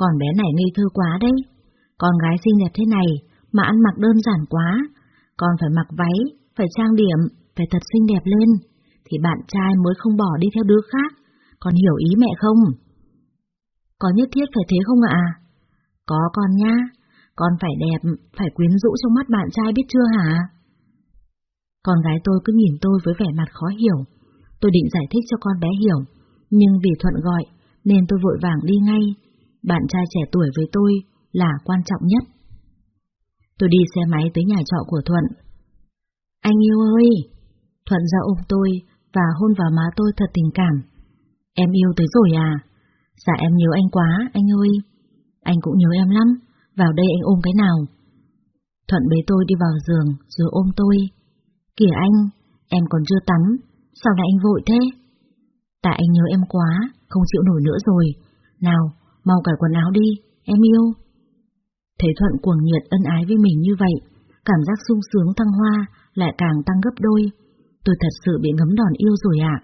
Còn bé này ngây thơ quá đấy. Con gái xinh đẹp thế này mà ăn mặc đơn giản quá. Con phải mặc váy, phải trang điểm, phải thật xinh đẹp lên. Thì bạn trai mới không bỏ đi theo đứa khác. Con hiểu ý mẹ không? Có nhất thiết phải thế không ạ? Có con nha. Con phải đẹp, phải quyến rũ trong mắt bạn trai biết chưa hả? Con gái tôi cứ nhìn tôi với vẻ mặt khó hiểu. Tôi định giải thích cho con bé hiểu, nhưng vì Thuận gọi, nên tôi vội vàng đi ngay. Bạn trai trẻ tuổi với tôi là quan trọng nhất. Tôi đi xe máy tới nhà trọ của Thuận. Anh yêu ơi! Thuận ra ôm tôi và hôn vào má tôi thật tình cảm. Em yêu tới rồi à? Dạ em nhớ anh quá, anh ơi. Anh cũng nhớ em lắm, vào đây anh ôm cái nào. Thuận bế tôi đi vào giường rồi ôm tôi. Kìa anh, em còn chưa tắm, sao lại anh vội thế? Tại anh nhớ em quá, không chịu nổi nữa rồi. Nào, mau cởi quần áo đi, em yêu. Thấy Thuận cuồng nhiệt ân ái với mình như vậy, cảm giác sung sướng thăng hoa lại càng tăng gấp đôi. Tôi thật sự bị ngấm đòn yêu rồi ạ.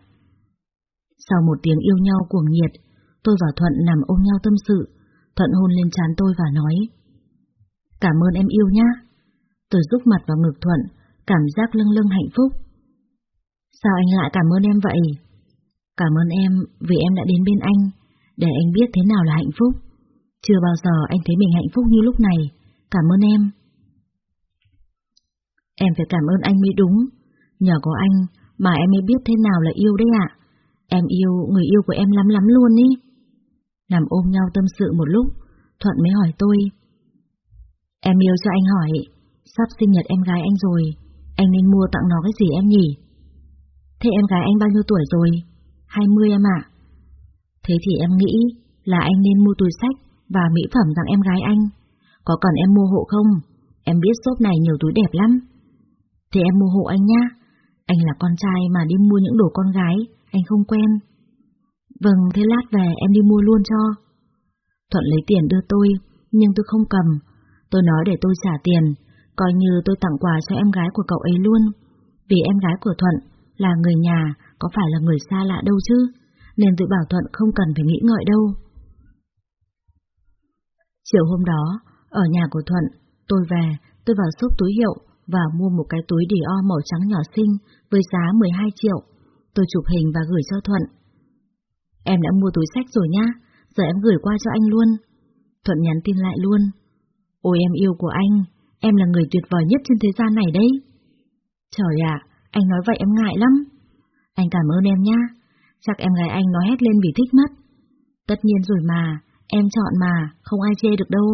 Sau một tiếng yêu nhau cuồng nhiệt, tôi và Thuận nằm ôm nhau tâm sự. Thuận hôn lên trán tôi và nói. Cảm ơn em yêu nhá. Tôi rúc mặt vào ngực Thuận, cảm giác lưng lưng hạnh phúc. Sao anh lại cảm ơn em vậy? Cảm ơn em vì em đã đến bên anh, để anh biết thế nào là hạnh phúc. Chưa bao giờ anh thấy mình hạnh phúc như lúc này. Cảm ơn em. Em phải cảm ơn anh mới đúng. Nhờ có anh mà em mới biết thế nào là yêu đấy ạ. Em yêu người yêu của em lắm lắm luôn ý. Nằm ôm nhau tâm sự một lúc, Thuận mới hỏi tôi. Em yêu cho anh hỏi, sắp sinh nhật em gái anh rồi, anh nên mua tặng nó cái gì em nhỉ? Thế em gái anh bao nhiêu tuổi rồi? 20 em ạ. Thế thì em nghĩ là anh nên mua túi sách và mỹ phẩm tặng em gái anh. Có cần em mua hộ không? Em biết shop này nhiều túi đẹp lắm. Thế em mua hộ anh nhá. Anh là con trai mà đi mua những đồ con gái, anh không quen. Vâng, thế lát về em đi mua luôn cho. Thuận lấy tiền đưa tôi, nhưng tôi không cầm. Tôi nói để tôi trả tiền, coi như tôi tặng quà cho em gái của cậu ấy luôn. Vì em gái của Thuận là người nhà, có phải là người xa lạ đâu chứ, nên tôi bảo Thuận không cần phải nghĩ ngợi đâu. Chiều hôm đó, ở nhà của Thuận, tôi về, tôi vào shop túi hiệu và mua một cái túi Dior màu trắng nhỏ xinh với giá 12 triệu. Tôi chụp hình và gửi cho Thuận. Em đã mua túi sách rồi nhá, giờ em gửi qua cho anh luôn. Thuận nhắn tin lại luôn. Ôi em yêu của anh, em là người tuyệt vời nhất trên thế gian này đấy. Trời ạ, anh nói vậy em ngại lắm. Anh cảm ơn em nhá, chắc em gái anh nói hét lên vì thích mất. Tất nhiên rồi mà, em chọn mà, không ai chê được đâu.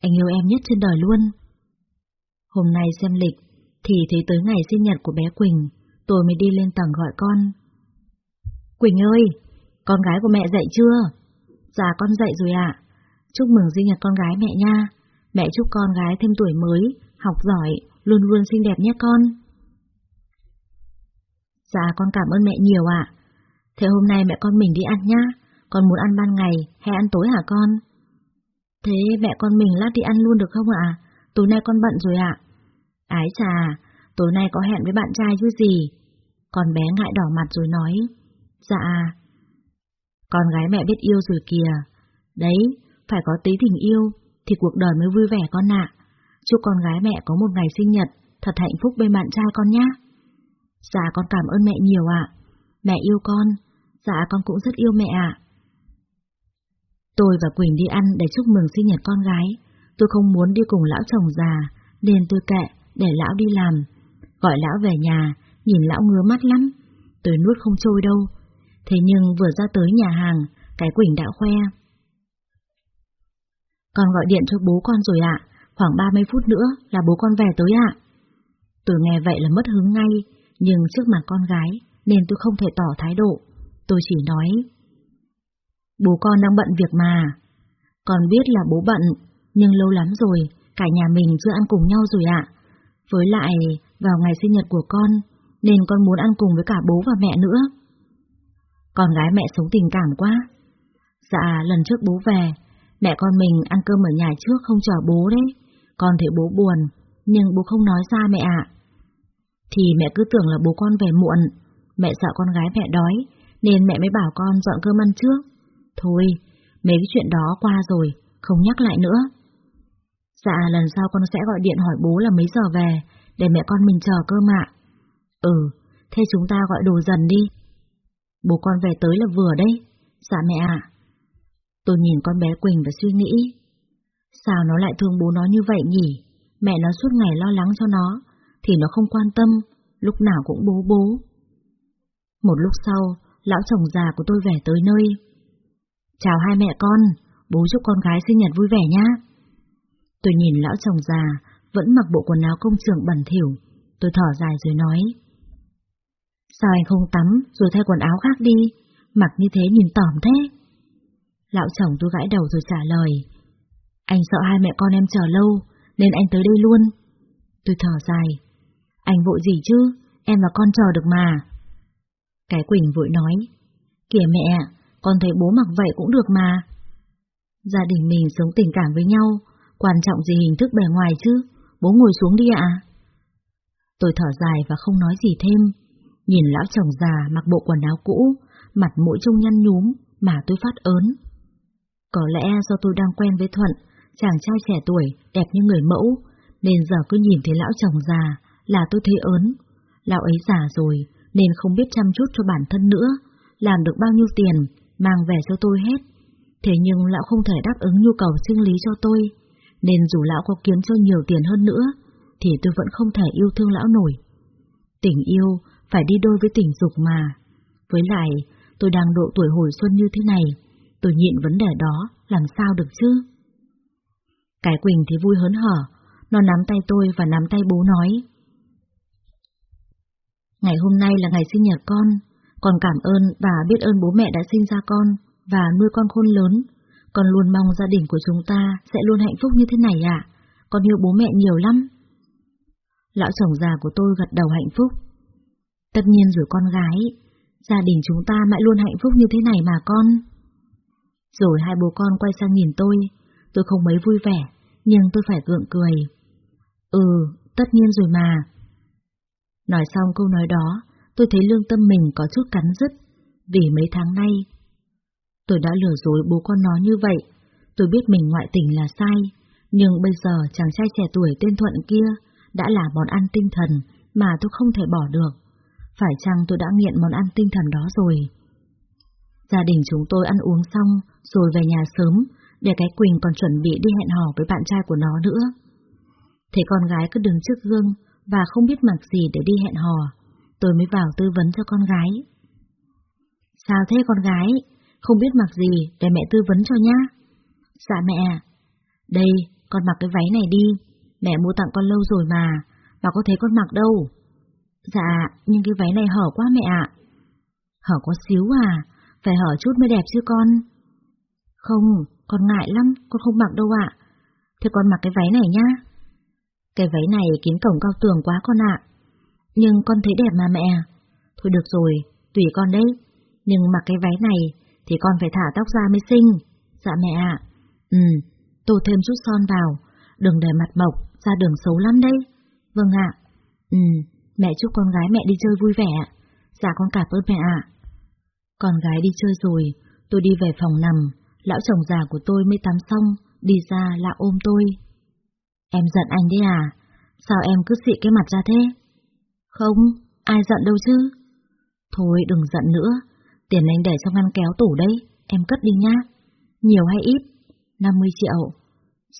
Anh yêu em nhất trên đời luôn. Hôm nay xem lịch, thì thấy tới ngày sinh nhật của bé Quỳnh, tôi mới đi lên tầng gọi con. Quỳnh ơi, con gái của mẹ dậy chưa? Dạ con dậy rồi ạ. Chúc mừng sinh nhật con gái mẹ nha. Mẹ chúc con gái thêm tuổi mới, học giỏi, luôn luôn xinh đẹp nhé con. Dạ con cảm ơn mẹ nhiều ạ. Thế hôm nay mẹ con mình đi ăn nhá. Con muốn ăn ban ngày hay ăn tối hả con? Thế mẹ con mình lát đi ăn luôn được không ạ? Tối nay con bận rồi ạ. Ái chà, tối nay có hẹn với bạn trai chứ gì? Con bé ngại đỏ mặt rồi nói. Dạ. Con gái mẹ biết yêu rồi kìa. Đấy, phải có tí tình yêu, thì cuộc đời mới vui vẻ con ạ. Chúc con gái mẹ có một ngày sinh nhật, thật hạnh phúc bên bạn trai con nhé. Dạ con cảm ơn mẹ nhiều ạ. Mẹ yêu con. Dạ con cũng rất yêu mẹ ạ. Tôi và Quỳnh đi ăn để chúc mừng sinh nhật con gái. Tôi không muốn đi cùng lão chồng già, nên tôi kệ, để lão đi làm. Gọi lão về nhà, nhìn lão ngứa mắt lắm. Tôi nuốt không trôi đâu. Thế nhưng vừa ra tới nhà hàng, cái Quỳnh đã khoe. Con gọi điện cho bố con rồi ạ, khoảng 30 phút nữa là bố con về tới ạ. Tôi nghe vậy là mất hứng ngay, nhưng trước mặt con gái, nên tôi không thể tỏ thái độ. Tôi chỉ nói, bố con đang bận việc mà. Con biết là bố bận, nhưng lâu lắm rồi, cả nhà mình chưa ăn cùng nhau rồi ạ. Với lại, vào ngày sinh nhật của con, nên con muốn ăn cùng với cả bố và mẹ nữa. Con gái mẹ sống tình cảm quá. Dạ, lần trước bố về, mẹ con mình ăn cơm ở nhà trước không chờ bố đấy. Con thấy bố buồn, nhưng bố không nói ra mẹ ạ. Thì mẹ cứ tưởng là bố con về muộn, mẹ sợ con gái mẹ đói, nên mẹ mới bảo con dọn cơm ăn trước. Thôi, mấy cái chuyện đó qua rồi, không nhắc lại nữa. Dạ lần sau con sẽ gọi điện hỏi bố là mấy giờ về, để mẹ con mình chờ cơm ạ. Ừ, thế chúng ta gọi đồ dần đi. Bố con về tới là vừa đấy. Dạ mẹ ạ. Tôi nhìn con bé Quỳnh và suy nghĩ. Sao nó lại thương bố nó như vậy nhỉ? Mẹ nó suốt ngày lo lắng cho nó, thì nó không quan tâm, lúc nào cũng bố bố. Một lúc sau, lão chồng già của tôi về tới nơi. Chào hai mẹ con, bố chúc con gái sinh nhật vui vẻ nhá. Tôi nhìn lão chồng già, vẫn mặc bộ quần áo công trường bẩn thỉu, tôi thở dài rồi nói. Sao anh không tắm rồi thay quần áo khác đi, mặc như thế nhìn tỏm thế? Lão chồng tôi gãi đầu rồi trả lời. Anh sợ hai mẹ con em chờ lâu, nên anh tới đây luôn. Tôi thở dài. Anh vội gì chứ, em và con chờ được mà. Cái Quỳnh vội nói. Kìa mẹ, con thấy bố mặc vậy cũng được mà. Gia đình mình sống tình cảm với nhau, quan trọng gì hình thức bề ngoài chứ, bố ngồi xuống đi ạ. Tôi thở dài và không nói gì thêm, nhìn lão chồng già mặc bộ quần áo cũ, mặt mũi trông nhăn nhúm mà tôi phát ớn. Có lẽ do tôi đang quen với Thuận, chàng trai trẻ tuổi, đẹp như người mẫu, nên giờ cứ nhìn thấy lão chồng già là tôi thấy ớn. Lão ấy già rồi, nên không biết chăm chút cho bản thân nữa, làm được bao nhiêu tiền, mang về cho tôi hết. Thế nhưng lão không thể đáp ứng nhu cầu sinh lý cho tôi, nên dù lão có kiếm cho nhiều tiền hơn nữa, thì tôi vẫn không thể yêu thương lão nổi. Tình yêu phải đi đôi với tình dục mà. Với lại, tôi đang độ tuổi hồi xuân như thế này, tôi nhịn vấn đề đó, làm sao được chứ? Cái Quỳnh thì vui hớn hở, nó nắm tay tôi và nắm tay bố nói. Ngày hôm nay là ngày sinh nhật con, con cảm ơn và biết ơn bố mẹ đã sinh ra con và nuôi con khôn lớn. Con luôn mong gia đình của chúng ta sẽ luôn hạnh phúc như thế này ạ. Con yêu bố mẹ nhiều lắm. Lão chồng già của tôi gật đầu hạnh phúc. Tất nhiên rồi con gái, gia đình chúng ta mãi luôn hạnh phúc như thế này mà con. Rồi hai bố con quay sang nhìn tôi, tôi không mấy vui vẻ, nhưng tôi phải gượng cười. Ừ, tất nhiên rồi mà. Nói xong câu nói đó, tôi thấy lương tâm mình có chút cắn rứt, vì mấy tháng nay. Tôi đã lừa dối bố con nó như vậy, tôi biết mình ngoại tình là sai, nhưng bây giờ chàng trai trẻ tuổi tên Thuận kia đã là món ăn tinh thần mà tôi không thể bỏ được. Phải chăng tôi đã nghiện món ăn tinh thần đó rồi? Gia đình chúng tôi ăn uống xong rồi về nhà sớm, để cái Quỳnh còn chuẩn bị đi hẹn hò với bạn trai của nó nữa. Thế con gái cứ đứng trước gương và không biết mặc gì để đi hẹn hò, tôi mới vào tư vấn cho con gái. Sao thế con gái? Không biết mặc gì để mẹ tư vấn cho nhá. Dạ mẹ, đây, con mặc cái váy này đi, mẹ mua tặng con lâu rồi mà, mà có thấy con mặc đâu. Dạ, nhưng cái váy này hở quá mẹ ạ. Hở có xíu à, phải hở chút mới đẹp chứ con. Không, con ngại lắm, con không mặc đâu ạ. Thế con mặc cái váy này nhá. Cái váy này kín cổng cao tường quá con ạ. Nhưng con thấy đẹp mà mẹ. Thôi được rồi, tùy con đấy. Nhưng mặc cái váy này thì con phải thả tóc ra mới xinh. Dạ mẹ ạ. Ừ, tô thêm chút son vào, đừng để mặt mộc, ra đường xấu lắm đấy. Vâng ạ. Ừ, mẹ chúc con gái mẹ đi chơi vui vẻ. Dạ con cảm ơn mẹ ạ. Con gái đi chơi rồi, tôi đi về phòng nằm, lão chồng già của tôi mới tắm xong, đi ra là ôm tôi. Em giận anh đấy à? Sao em cứ xị cái mặt ra thế? Không, ai giận đâu chứ. Thôi đừng giận nữa, tiền anh để trong ngăn kéo tủ đấy, em cất đi nhá. Nhiều hay ít? 50 triệu.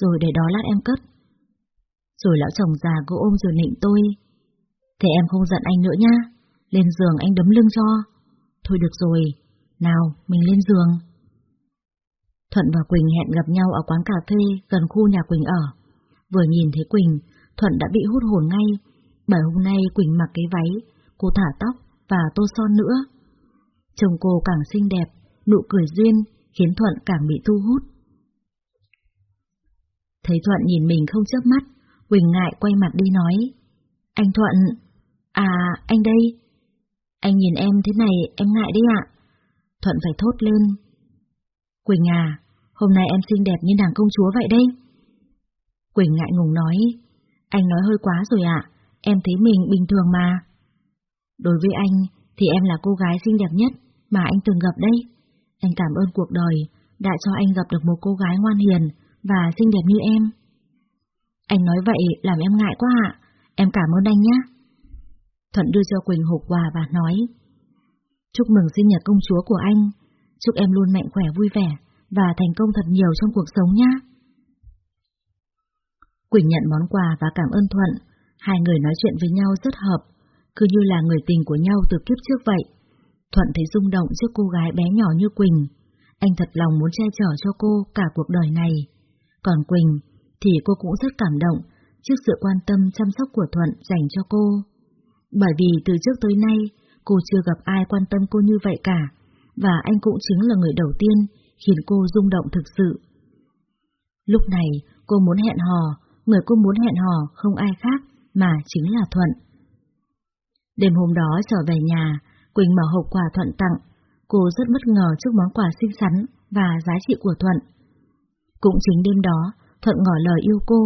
Rồi để đó lát em cất. Rồi lão chồng già cứ ôm rồi nịnh tôi. Thế em không giận anh nữa nhá, lên giường anh đấm lưng cho. Thôi được rồi, nào mình lên giường. Thuận và Quỳnh hẹn gặp nhau ở quán cà phê gần khu nhà Quỳnh ở. Vừa nhìn thấy Quỳnh, Thuận đã bị hút hồn ngay, bởi hôm nay Quỳnh mặc cái váy, cô thả tóc và tô son nữa. Chồng cô càng xinh đẹp, nụ cười duyên khiến Thuận càng bị thu hút. Thấy Thuận nhìn mình không chớp mắt, Quỳnh ngại quay mặt đi nói. Anh Thuận, à, anh đây. Anh nhìn em thế này em ngại đấy ạ. Thuận phải thốt lên. Quỳnh à, hôm nay em xinh đẹp như nàng công chúa vậy đấy. Quỳnh ngại ngùng nói, anh nói hơi quá rồi ạ, em thấy mình bình thường mà. Đối với anh, thì em là cô gái xinh đẹp nhất mà anh từng gặp đây. Anh cảm ơn cuộc đời đã cho anh gặp được một cô gái ngoan hiền và xinh đẹp như em. Anh nói vậy làm em ngại quá ạ, em cảm ơn anh nhé. Thuận đưa cho Quỳnh hộp quà và nói, Chúc mừng sinh nhật công chúa của anh, chúc em luôn mạnh khỏe vui vẻ và thành công thật nhiều trong cuộc sống nhé. Quỳnh nhận món quà và cảm ơn Thuận, hai người nói chuyện với nhau rất hợp, cứ như là người tình của nhau từ kiếp trước vậy. Thuận thấy rung động trước cô gái bé nhỏ như Quỳnh, anh thật lòng muốn che chở cho cô cả cuộc đời này. Còn Quỳnh thì cô cũng rất cảm động trước sự quan tâm chăm sóc của Thuận dành cho cô. Bởi vì từ trước tới nay, cô chưa gặp ai quan tâm cô như vậy cả, và anh cũng chính là người đầu tiên khiến cô rung động thực sự. Lúc này, cô muốn hẹn hò, người cô muốn hẹn hò không ai khác mà chính là Thuận. Đêm hôm đó trở về nhà, Quỳnh mở hộp quà Thuận tặng, cô rất bất ngờ trước món quà xinh xắn và giá trị của Thuận. Cũng chính đêm đó, Thuận ngỏ lời yêu cô.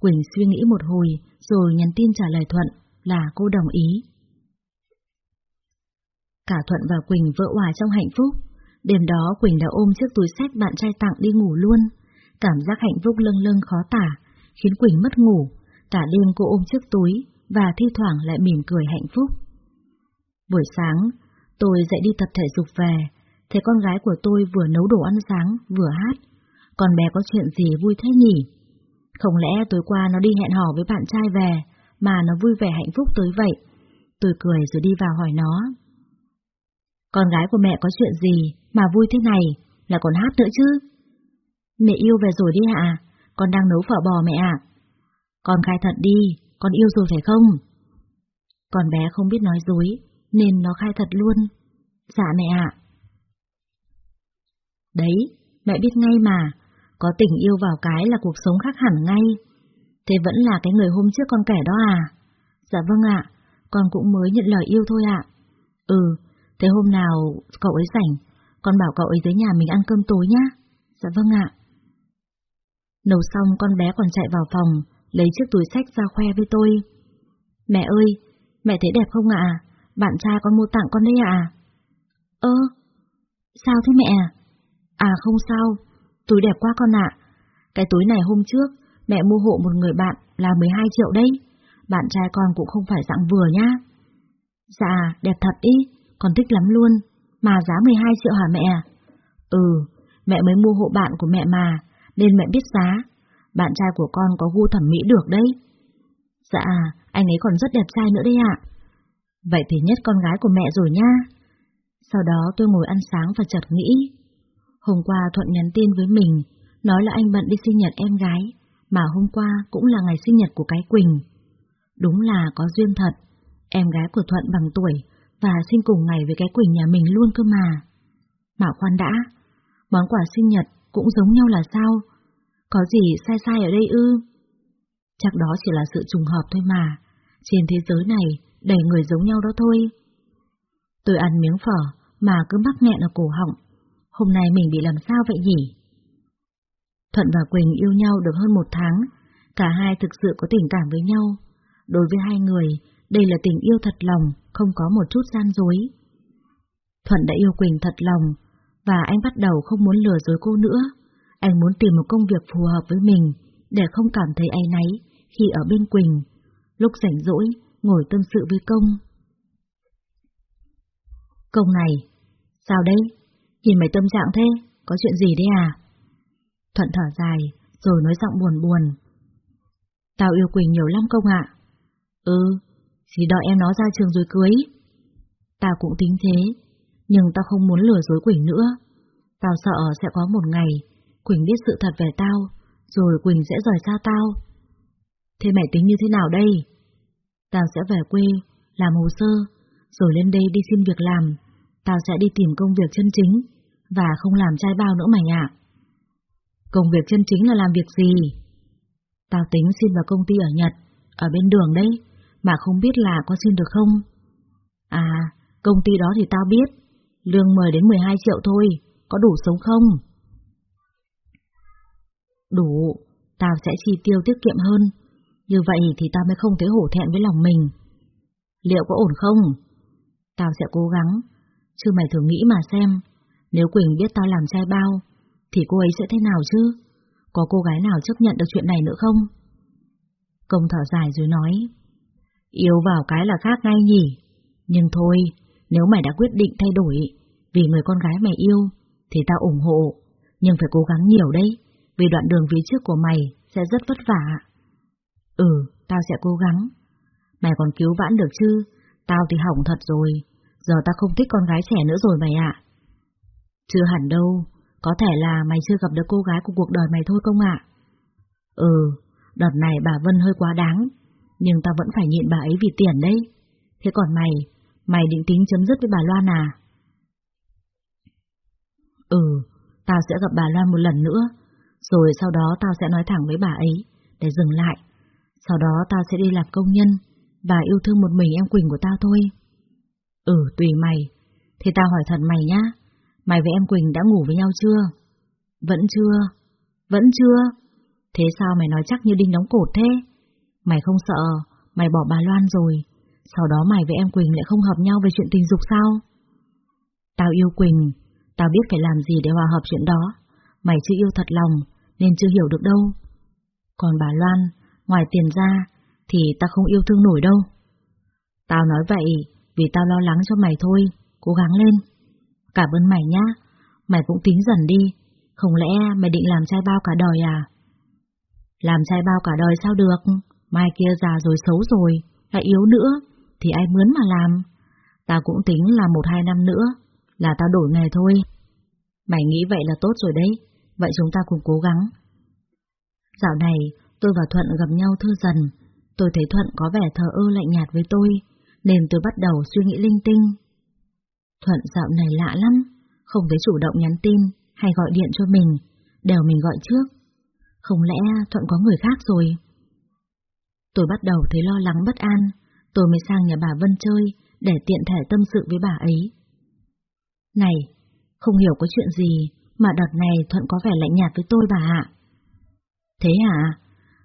Quỳnh suy nghĩ một hồi rồi nhắn tin trả lời Thuận là cô đồng ý. Cả Thuận và Quỳnh vỡ hòa trong hạnh phúc. Đêm đó Quỳnh đã ôm chiếc túi sách bạn trai tặng đi ngủ luôn. Cảm giác hạnh phúc lâng lâng khó tả, khiến Quỳnh mất ngủ. Cả đêm cô ôm chiếc túi và thi thoảng lại mỉm cười hạnh phúc. Buổi sáng, tôi dậy đi tập thể dục về, thấy con gái của tôi vừa nấu đồ ăn sáng, vừa hát. còn bé có chuyện gì vui thế nhỉ? Không lẽ tối qua nó đi hẹn hò với bạn trai về, mà nó vui vẻ hạnh phúc tới vậy? Tôi cười rồi đi vào hỏi nó. Con gái của mẹ có chuyện gì mà vui thế này, là còn hát nữa chứ? Mẹ yêu về rồi đi hả? Con đang nấu phở bò mẹ ạ. Con khai thật đi, con yêu rồi phải không? Con bé không biết nói dối, nên nó khai thật luôn. Dạ mẹ ạ. Đấy, mẹ biết ngay mà, có tình yêu vào cái là cuộc sống khác hẳn ngay. Thế vẫn là cái người hôm trước con kể đó à? Dạ vâng ạ, con cũng mới nhận lời yêu thôi ạ. Ừ, thế hôm nào cậu ấy rảnh, con bảo cậu ấy tới nhà mình ăn cơm tối nhá. Dạ vâng ạ. Nấu xong con bé còn chạy vào phòng, lấy chiếc túi sách ra khoe với tôi. Mẹ ơi, mẹ thấy đẹp không ạ? Bạn trai con mua tặng con đấy ạ? Ơ, sao thế mẹ? À không sao, túi đẹp quá con ạ. Cái túi này hôm trước, mẹ mua hộ một người bạn là 12 triệu đấy. Bạn trai con cũng không phải dạng vừa nhá. Dạ, đẹp thật ý, con thích lắm luôn. Mà giá 12 triệu hả mẹ? Ừ, mẹ mới mua hộ bạn của mẹ mà, nên mẹ biết giá. Bạn trai của con có gu thẩm mỹ được đấy. Dạ, anh ấy còn rất đẹp trai nữa đấy ạ. Vậy thì nhất con gái của mẹ rồi nha. Sau đó tôi ngồi ăn sáng và chợt nghĩ. Hôm qua Thuận nhắn tin với mình, nói là anh bận đi sinh nhật em gái, mà hôm qua cũng là ngày sinh nhật của cái Quỳnh. Đúng là có duyên thật, em gái của Thuận bằng tuổi và sinh cùng ngày với cái Quỳnh nhà mình luôn cơ mà. Mà khoan đã, món quà sinh nhật cũng giống nhau là sao? Có gì sai sai ở đây ư? Chắc đó chỉ là sự trùng hợp thôi mà, trên thế giới này đầy người giống nhau đó thôi. Tôi ăn miếng phở mà cứ mắc nghẹn ở cổ họng, hôm nay mình bị làm sao vậy nhỉ? Thuận và Quỳnh yêu nhau được hơn một tháng, cả hai thực sự có tình cảm với nhau. Đối với hai người, đây là tình yêu thật lòng, không có một chút gian dối. Thuận đã yêu Quỳnh thật lòng, và anh bắt đầu không muốn lừa dối cô nữa. Anh muốn tìm một công việc phù hợp với mình, để không cảm thấy áy náy khi ở bên Quỳnh. Lúc rảnh rỗi, ngồi tâm sự với công. Công này, sao đây? Nhìn mày tâm trạng thế, có chuyện gì đấy à? Thuận thở dài, rồi nói giọng buồn buồn. Tao yêu Quỳnh nhiều lắm công ạ. Ừ, chỉ đợi em nó ra trường rồi cưới. Tao cũng tính thế, nhưng tao không muốn lừa dối Quỳnh nữa. Tao sợ sẽ có một ngày, Quỳnh biết sự thật về tao, rồi Quỳnh sẽ rời xa tao. Thế mày tính như thế nào đây? Tao sẽ về quê, làm hồ sơ, rồi lên đây đi xin việc làm. Tao sẽ đi tìm công việc chân chính, và không làm trai bao nữa mày ạ. Công việc chân chính là làm việc gì? Tao tính xin vào công ty ở Nhật, ở bên đường đấy, mà không biết là có xin được không? À, công ty đó thì tao biết, lương 10 đến 12 triệu thôi, có đủ sống không? Đủ, tao sẽ chi tiêu tiết kiệm hơn, như vậy thì tao mới không thấy hổ thẹn với lòng mình. Liệu có ổn không? Tao sẽ cố gắng, chứ mày thử nghĩ mà xem, nếu Quỳnh biết tao làm trai bao, thì cô ấy sẽ thế nào chứ? có cô gái nào chấp nhận được chuyện này nữa không? Công thở dài rồi nói, yếu vào cái là khác ngay nhỉ, nhưng thôi, nếu mày đã quyết định thay đổi vì người con gái mày yêu, thì tao ủng hộ, nhưng phải cố gắng nhiều đấy, vì đoạn đường phía trước của mày sẽ rất vất vả. Ừ, tao sẽ cố gắng. Mày còn cứu vãn được chứ, tao thì hỏng thật rồi, giờ tao không thích con gái trẻ nữa rồi mày ạ. Chưa hẳn đâu, có thể là mày chưa gặp được cô gái của cuộc đời mày thôi công ạ. Ừ, đợt này bà Vân hơi quá đáng, nhưng tao vẫn phải nhịn bà ấy vì tiền đấy. Thế còn mày, mày định tính chấm dứt với bà Loan à? Ừ, tao sẽ gặp bà Loan một lần nữa, rồi sau đó tao sẽ nói thẳng với bà ấy, để dừng lại. Sau đó tao sẽ đi làm công nhân, và yêu thương một mình em Quỳnh của tao thôi. Ừ, tùy mày. Thì tao hỏi thật mày nhá, mày với em Quỳnh đã ngủ với nhau chưa? Vẫn chưa? Vẫn chưa? Thế sao mày nói chắc như đinh đóng cột thế? Mày không sợ, mày bỏ bà Loan rồi, sau đó mày với em Quỳnh lại không hợp nhau về chuyện tình dục sao? Tao yêu Quỳnh, tao biết phải làm gì để hòa hợp chuyện đó, mày chưa yêu thật lòng, nên chưa hiểu được đâu. Còn bà Loan, ngoài tiền ra, thì tao không yêu thương nổi đâu. Tao nói vậy vì tao lo lắng cho mày thôi, cố gắng lên. Cảm ơn mày nhá, mày cũng tính dần đi, không lẽ mày định làm trai bao cả đời à? Làm trai bao cả đời sao được, mai kia già rồi xấu rồi, lại yếu nữa, thì ai mướn mà làm. Tao cũng tính là một hai năm nữa, là tao đổi nghề thôi. Mày nghĩ vậy là tốt rồi đấy, vậy chúng ta cùng cố gắng. Dạo này, tôi và Thuận gặp nhau thư dần, tôi thấy Thuận có vẻ thờ ơ lạnh nhạt với tôi, nên tôi bắt đầu suy nghĩ linh tinh. Thuận dạo này lạ lắm, không thấy chủ động nhắn tin hay gọi điện cho mình, đều mình gọi trước. Không lẽ Thuận có người khác rồi? Tôi bắt đầu thấy lo lắng bất an, tôi mới sang nhà bà Vân chơi để tiện thể tâm sự với bà ấy. Này, không hiểu có chuyện gì mà đợt này Thuận có vẻ lạnh nhạt với tôi bà ạ. Thế hả?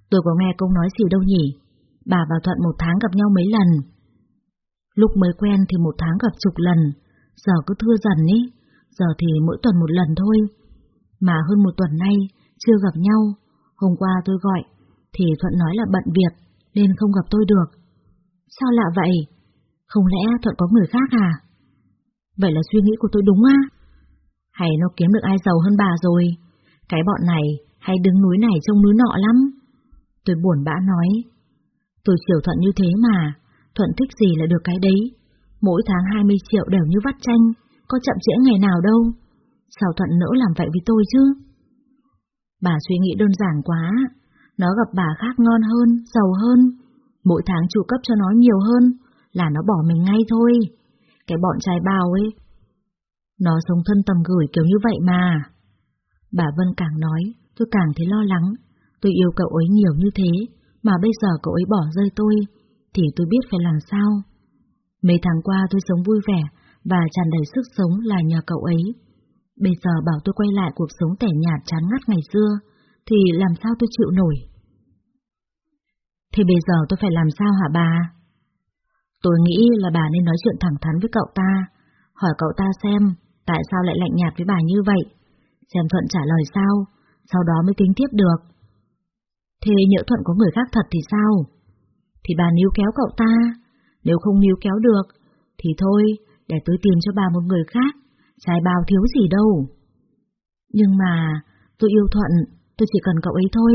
Tôi có nghe công nói gì đâu nhỉ? Bà và Thuận một tháng gặp nhau mấy lần. Lúc mới quen thì một tháng gặp chục lần, giờ cứ thưa dần ý, giờ thì mỗi tuần một lần thôi. Mà hơn một tuần nay, chưa gặp nhau, hôm qua tôi gọi, thì Thuận nói là bận việc, nên không gặp tôi được. Sao lạ vậy? Không lẽ Thuận có người khác à? Vậy là suy nghĩ của tôi đúng á? Hay nó kiếm được ai giàu hơn bà rồi? Cái bọn này hay đứng núi này trông núi nọ lắm. Tôi buồn bã nói. Tôi chiều Thuận như thế mà, Thuận thích gì là được cái đấy. Mỗi tháng 20 triệu đều như vắt chanh, có chậm trễ ngày nào đâu. Sao Thuận nỡ làm vậy với tôi chứ? Bà suy nghĩ đơn giản quá, nó gặp bà khác ngon hơn, giàu hơn, mỗi tháng chu cấp cho nó nhiều hơn, là nó bỏ mình ngay thôi. Cái bọn trai bao ấy, nó sống thân tầm gửi kiểu như vậy mà. Bà Vân càng nói, tôi càng thấy lo lắng, tôi yêu cậu ấy nhiều như thế, mà bây giờ cậu ấy bỏ rơi tôi, thì tôi biết phải làm sao. Mấy tháng qua tôi sống vui vẻ và tràn đầy sức sống là nhờ cậu ấy. Bây giờ bảo tôi quay lại cuộc sống tẻ nhạt chán ngắt ngày xưa, thì làm sao tôi chịu nổi? Thì bây giờ tôi phải làm sao hả bà? Tôi nghĩ là bà nên nói chuyện thẳng thắn với cậu ta, hỏi cậu ta xem tại sao lại lạnh nhạt với bà như vậy, xem Thuận trả lời sao, sau đó mới tính tiếp được. Thế nhỡ Thuận có người khác thật thì sao? Thì bà níu kéo cậu ta, nếu không níu kéo được, thì thôi, để tôi tìm cho bà một người khác, trai bao thiếu gì đâu. Nhưng mà, tôi yêu Thuận, tôi chỉ cần cậu ấy thôi.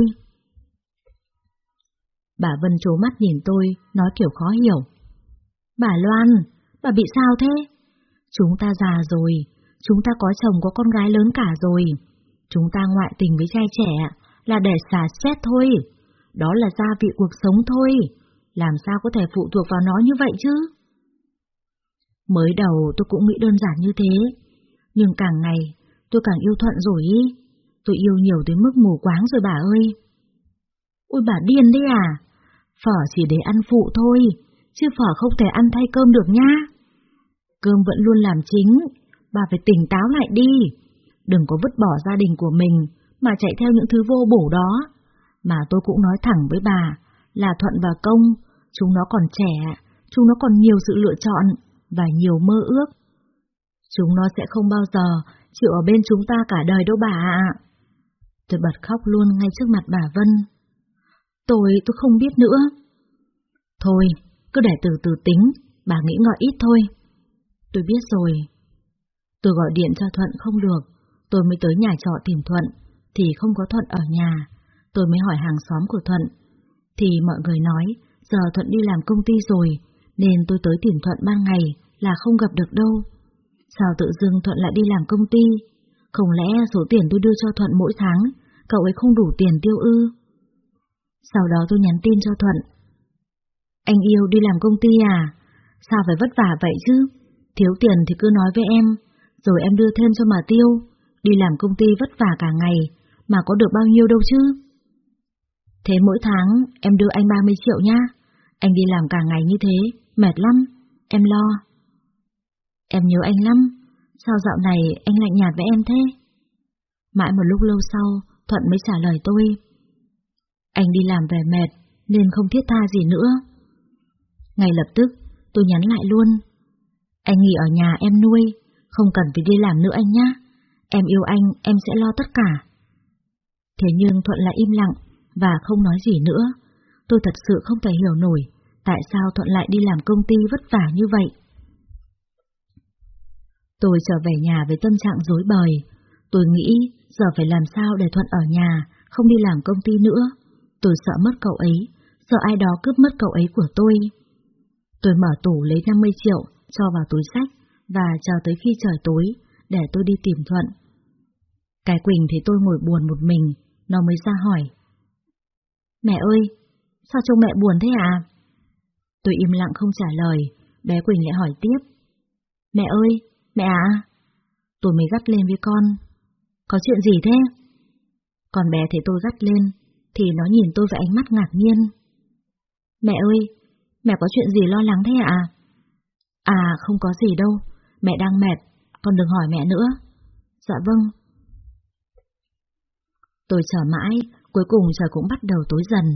Bà Vân trố mắt nhìn tôi, nói kiểu khó hiểu. Bà Loan, bà bị sao thế? Chúng ta già rồi, chúng ta có chồng có con gái lớn cả rồi. Chúng ta ngoại tình với trai trẻ là để xả stress thôi. Đó là gia vị cuộc sống thôi. Làm sao có thể phụ thuộc vào nó như vậy chứ? Mới đầu tôi cũng nghĩ đơn giản như thế. Nhưng càng ngày tôi càng yêu Thuận rồi ý. Tôi yêu nhiều tới mức mù quáng rồi bà ơi. Ôi bà điên đấy à? Phở chỉ để ăn phụ thôi, chứ phở không thể ăn thay cơm được nha. Cơm vẫn luôn làm chính, bà phải tỉnh táo lại đi. Đừng có vứt bỏ gia đình của mình mà chạy theo những thứ vô bổ đó. Mà tôi cũng nói thẳng với bà là Thuận và Công, chúng nó còn trẻ, chúng nó còn nhiều sự lựa chọn và nhiều mơ ước. Chúng nó sẽ không bao giờ chịu ở bên chúng ta cả đời đâu bà ạ. Tôi bật khóc luôn ngay trước mặt bà Vân. Tôi, tôi không biết nữa. Thôi, cứ để từ từ tính, bà nghĩ ngợi ít thôi. Tôi biết rồi. Tôi gọi điện cho Thuận không được, tôi mới tới nhà trọ tìm Thuận, thì không có Thuận ở nhà. Tôi mới hỏi hàng xóm của Thuận, thì mọi người nói giờ Thuận đi làm công ty rồi, nên tôi tới tìm Thuận ban ngày là không gặp được đâu. Sao tự dưng Thuận lại đi làm công ty? Không lẽ số tiền tôi đưa cho Thuận mỗi tháng, cậu ấy không đủ tiền tiêu ư? Sau đó tôi nhắn tin cho Thuận. Anh yêu đi làm công ty à? Sao phải vất vả vậy chứ? Thiếu tiền thì cứ nói với em, rồi em đưa thêm cho mà tiêu. Đi làm công ty vất vả cả ngày, mà có được bao nhiêu đâu chứ? Thế mỗi tháng em đưa anh 30 triệu nhá. Anh đi làm cả ngày như thế, mệt lắm, em lo. Em nhớ anh lắm, sao dạo này anh lạnh nhạt với em thế? Mãi một lúc lâu sau, Thuận mới trả lời tôi. Anh đi làm về mệt, nên không thiết tha gì nữa. Ngay lập tức, tôi nhắn lại luôn. Anh nghỉ ở nhà em nuôi, không cần phải đi làm nữa anh nhá. Em yêu anh, em sẽ lo tất cả. Thế nhưng Thuận lại im lặng, và không nói gì nữa. Tôi thật sự không thể hiểu nổi tại sao Thuận lại đi làm công ty vất vả như vậy. Tôi trở về nhà với tâm trạng rối bời. Tôi nghĩ giờ phải làm sao để Thuận ở nhà, không đi làm công ty nữa. Tôi sợ mất cậu ấy, sợ ai đó cướp mất cậu ấy của tôi. Tôi mở tủ lấy 50 triệu, cho vào túi sách và chờ tới khi trời tối để tôi đi tìm Thuận. Cái Quỳnh thì tôi ngồi buồn một mình, nó mới ra hỏi. Mẹ ơi, sao trông mẹ buồn thế à? Tôi im lặng không trả lời, bé Quỳnh lại hỏi tiếp. Mẹ ơi, mẹ à? Tôi mới gắt lên với con. Có chuyện gì thế? Còn bé thấy tôi gắt lên, thì nó nhìn tôi với ánh mắt ngạc nhiên. Mẹ ơi, mẹ có chuyện gì lo lắng thế à? À, không có gì đâu, mẹ đang mệt, con đừng hỏi mẹ nữa. Dạ vâng. Tôi chờ mãi, Cuối cùng trời cũng bắt đầu tối dần,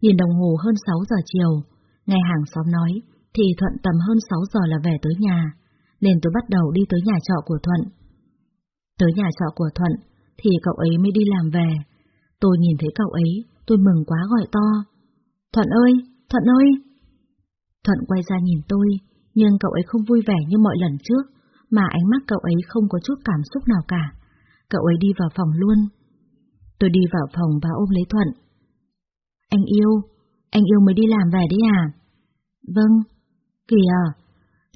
nhìn đồng hồ hơn 6 giờ chiều, nghe hàng xóm nói, thì Thuận tầm hơn 6 giờ là về tới nhà, nên tôi bắt đầu đi tới nhà trọ của Thuận. Tới nhà trọ của Thuận, thì cậu ấy mới đi làm về. Tôi nhìn thấy cậu ấy, tôi mừng quá gọi to. Thuận ơi, Thuận ơi! Thuận quay ra nhìn tôi, nhưng cậu ấy không vui vẻ như mọi lần trước, mà ánh mắt cậu ấy không có chút cảm xúc nào cả. Cậu ấy đi vào phòng luôn. Tôi đi vào phòng và ôm lấy Thuận. Anh yêu, anh yêu mới đi làm về đấy à? Vâng. Kìa,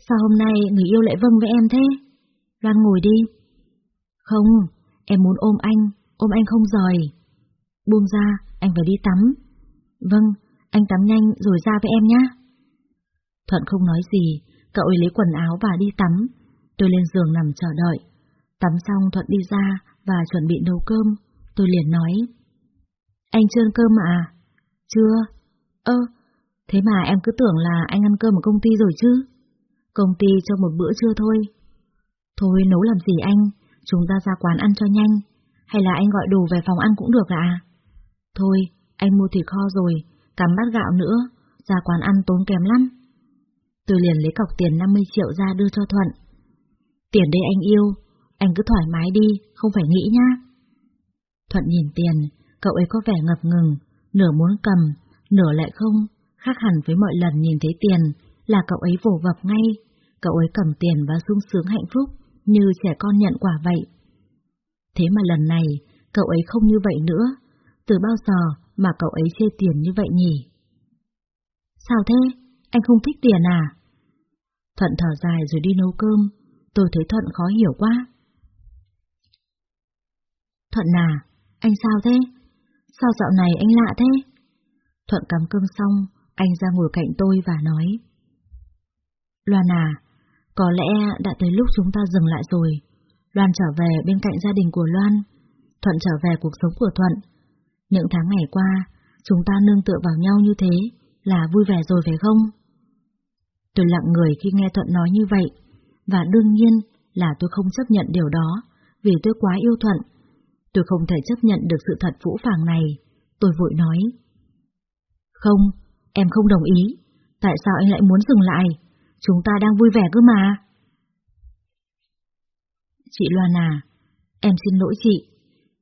sao hôm nay người yêu lại vâng với em thế? Loan ngồi đi. Không, em muốn ôm anh, ôm anh không rời. Buông ra, anh phải đi tắm. Vâng, anh tắm nhanh rồi ra với em nhé. Thuận không nói gì, cậu ấy lấy quần áo và đi tắm. Tôi lên giường nằm chờ đợi. Tắm xong Thuận đi ra và chuẩn bị nấu cơm. Tôi liền nói. Anh chưa ăn cơm à? Chưa. Ơ, thế mà em cứ tưởng là anh ăn cơm ở công ty rồi chứ? Công ty cho một bữa trưa thôi. Thôi nấu làm gì anh, chúng ta ra quán ăn cho nhanh, hay là anh gọi đồ về phòng ăn cũng được ạ? Thôi, anh mua thịt kho rồi, cắm bát gạo nữa, ra quán ăn tốn kém lắm. Tôi liền lấy cọc tiền 50 triệu ra đưa cho Thuận. Tiền đây anh yêu, anh cứ thoải mái đi, không phải nghĩ nhá. Thuận nhìn tiền, cậu ấy có vẻ ngập ngừng, nửa muốn cầm, nửa lại không, khác hẳn với mọi lần nhìn thấy tiền, là cậu ấy vồ vập ngay, cậu ấy cầm tiền và sung sướng hạnh phúc, như trẻ con nhận quả vậy. Thế mà lần này, cậu ấy không như vậy nữa, từ bao giờ mà cậu ấy chê tiền như vậy nhỉ? Sao thế? Anh không thích tiền à? Thuận thở dài rồi đi nấu cơm, tôi thấy Thuận khó hiểu quá. Thuận à, anh sao thế? Sao dạo này anh lạ thế? Thuận cắm cơm xong, anh ra ngồi cạnh tôi và nói. Loan à, có lẽ đã tới lúc chúng ta dừng lại rồi. Loan trở về bên cạnh gia đình của Loan. Thuận trở về cuộc sống của Thuận. Những tháng ngày qua, chúng ta nương tựa vào nhau như thế là vui vẻ rồi phải không? Tôi lặng người khi nghe Thuận nói như vậy, và đương nhiên là tôi không chấp nhận điều đó, vì tôi quá yêu Thuận Tôi không thể chấp nhận được sự thật vũ phàng này. Tôi vội nói. Không, em không đồng ý. Tại sao anh lại muốn dừng lại? Chúng ta đang vui vẻ cơ mà. Chị Loan à, em xin lỗi chị.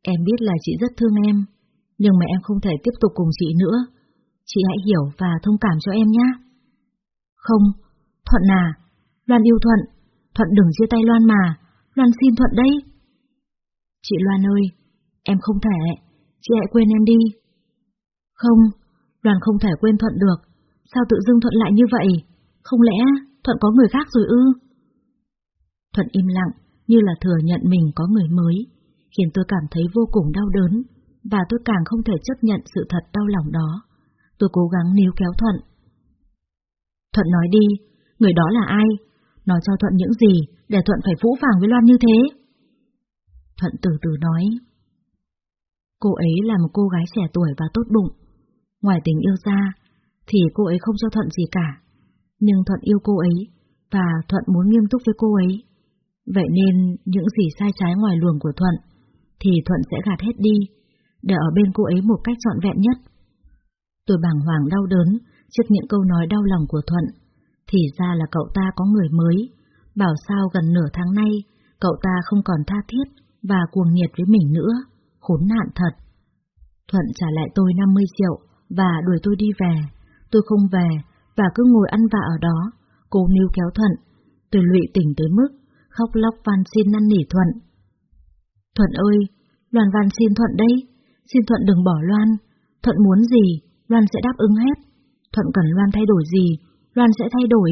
Em biết là chị rất thương em, nhưng mà em không thể tiếp tục cùng chị nữa. Chị hãy hiểu và thông cảm cho em nhé. Không, Thuận à, Loan yêu Thuận, Thuận đừng chia tay Loan mà, Loan xin Thuận đây. Chị Loan ơi, em không thể, chị hãy quên em đi. Không, Loan không thể quên Thuận được, sao tự dưng Thuận lại như vậy? Không lẽ Thuận có người khác rồi ư? Thuận im lặng, như là thừa nhận mình có người mới, khiến tôi cảm thấy vô cùng đau đớn, và tôi càng không thể chấp nhận sự thật đau lòng đó. Tôi cố gắng níu kéo Thuận. Thuận nói đi, người đó là ai? Nói cho Thuận những gì để Thuận phải phũ phàng với Loan như thế? Thuận từ từ nói. Cô ấy là một cô gái trẻ tuổi và tốt bụng. Ngoài tình yêu ra, thì cô ấy không cho Thuận gì cả. Nhưng Thuận yêu cô ấy, và Thuận muốn nghiêm túc với cô ấy. Vậy nên, những gì sai trái ngoài luồng của Thuận, thì Thuận sẽ gạt hết đi, để ở bên cô ấy một cách trọn vẹn nhất. Tôi bàng hoàng đau đớn trước những câu nói đau lòng của Thuận. Thì ra là cậu ta có người mới, bảo sao gần nửa tháng nay, cậu ta không còn tha thiết và cuồng nhiệt với mình nữa, khốn nạn thật. Thuận trả lại tôi 50 triệu và đuổi tôi đi về. Tôi không về và cứ ngồi ăn vạ ở đó, cô níu kéo Thuận. Tôi lụy tỉnh tới mức, khóc lóc van xin năn nỉ Thuận. Thuận ơi, đoàn van xin Thuận đây, xin Thuận đừng bỏ Loan. Thuận muốn gì, Loan sẽ đáp ứng hết. Thuận cần Loan thay đổi gì, Loan sẽ thay đổi,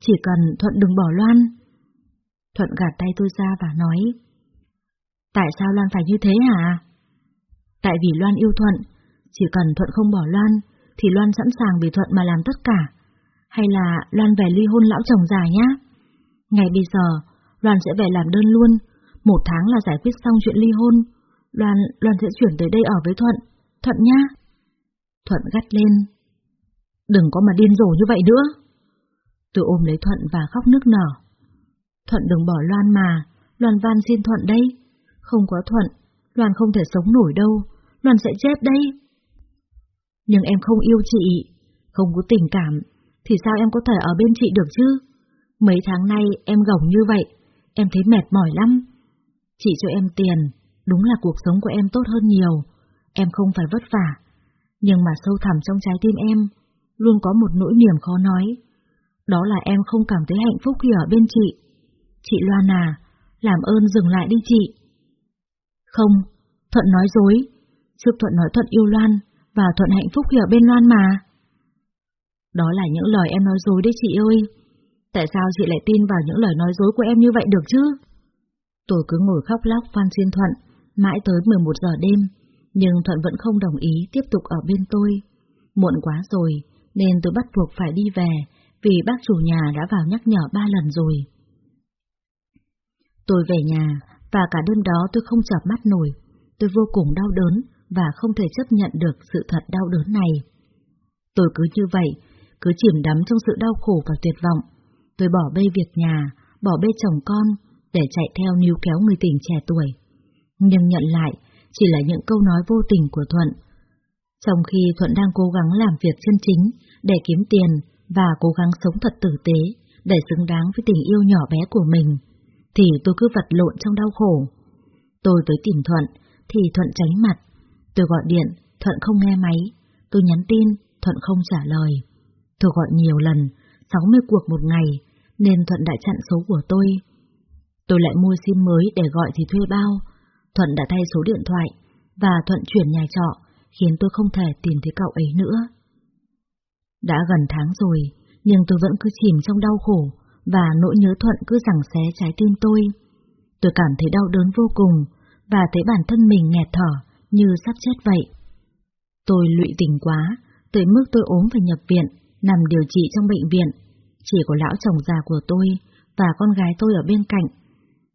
chỉ cần Thuận đừng bỏ Loan. Thuận gạt tay tôi ra và nói, Tại sao Loan phải như thế hả? Tại vì Loan yêu Thuận, chỉ cần Thuận không bỏ Loan, thì Loan sẵn sàng vì Thuận mà làm tất cả. Hay là Loan về ly hôn lão chồng già nhá? Ngày bây giờ, Loan sẽ về làm đơn luôn, một tháng là giải quyết xong chuyện ly hôn. Loan, Loan sẽ chuyển tới đây ở với Thuận. Thuận nhá. Thuận gắt lên. Đừng có mà điên rồ như vậy nữa. Tôi ôm lấy Thuận và khóc nước nở. Thuận đừng bỏ Loan mà, Loan van xin Thuận đây. Không có Thuận, Loan không thể sống nổi đâu, Loan sẽ chết đây. Nhưng em không yêu chị, không có tình cảm, thì sao em có thể ở bên chị được chứ? Mấy tháng nay em gồng như vậy, em thấy mệt mỏi lắm. Chị cho em tiền, đúng là cuộc sống của em tốt hơn nhiều, em không phải vất vả. Nhưng mà sâu thẳm trong trái tim em, luôn có một nỗi niềm khó nói. Đó là em không cảm thấy hạnh phúc khi ở bên chị. Chị Loan à, làm ơn dừng lại đi chị. Không, Thuận nói dối. Trước Thuận nói Thuận yêu Loan, và Thuận hạnh phúc khi ở bên Loan mà. Đó là những lời em nói dối đấy chị ơi. Tại sao chị lại tin vào những lời nói dối của em như vậy được chứ? Tôi cứ ngồi khóc lóc van xin Thuận, mãi tới 11 giờ đêm, nhưng Thuận vẫn không đồng ý tiếp tục ở bên tôi. Muộn quá rồi, nên tôi bắt buộc phải đi về, vì bác chủ nhà đã vào nhắc nhở ba lần rồi. Tôi về nhà, và cả đêm đó tôi không chợp mắt nổi. Tôi vô cùng đau đớn và không thể chấp nhận được sự thật đau đớn này. Tôi cứ như vậy, cứ chìm đắm trong sự đau khổ và tuyệt vọng. Tôi bỏ bê việc nhà, bỏ bê chồng con, để chạy theo níu kéo người tình trẻ tuổi. Nhưng nhận lại, chỉ là những câu nói vô tình của Thuận. Trong khi Thuận đang cố gắng làm việc chân chính để kiếm tiền và cố gắng sống thật tử tế để xứng đáng với tình yêu nhỏ bé của mình, thì tôi cứ vật lộn trong đau khổ. Tôi tới tìm Thuận, thì Thuận tránh mặt. Tôi gọi điện, Thuận không nghe máy. Tôi nhắn tin, Thuận không trả lời. Tôi gọi nhiều lần, 60 cuộc một ngày, nên Thuận đã chặn số của tôi. Tôi lại mua sim mới để gọi thì thuê bao. Thuận đã thay số điện thoại, và Thuận chuyển nhà trọ, khiến tôi không thể tìm thấy cậu ấy nữa. Đã gần tháng rồi, nhưng tôi vẫn cứ chìm trong đau khổ, và nỗi nhớ Thuận cứ rằng xé trái tim tôi. Tôi cảm thấy đau đớn vô cùng, và thấy bản thân mình nghẹt thở, như sắp chết vậy. Tôi lụy tình quá, tới mức tôi ốm phải nhập viện, nằm điều trị trong bệnh viện. Chỉ có lão chồng già của tôi và con gái tôi ở bên cạnh.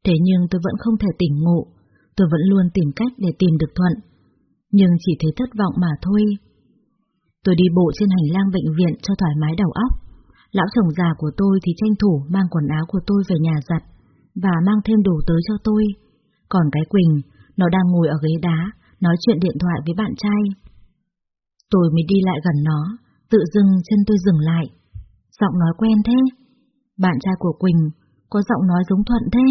Thế nhưng tôi vẫn không thể tỉnh ngộ, tôi vẫn luôn tìm cách để tìm được Thuận. Nhưng chỉ thấy thất vọng mà thôi. Tôi đi bộ trên hành lang bệnh viện cho thoải mái đầu óc. Lão chồng già của tôi thì tranh thủ mang quần áo của tôi về nhà giặt và mang thêm đồ tới cho tôi. Còn cái Quỳnh, nó đang ngồi ở ghế đá, nói chuyện điện thoại với bạn trai. Tôi mới đi lại gần nó, tự dưng chân tôi dừng lại. Giọng nói quen thế. Bạn trai của Quỳnh, có giọng nói giống Thuận thế.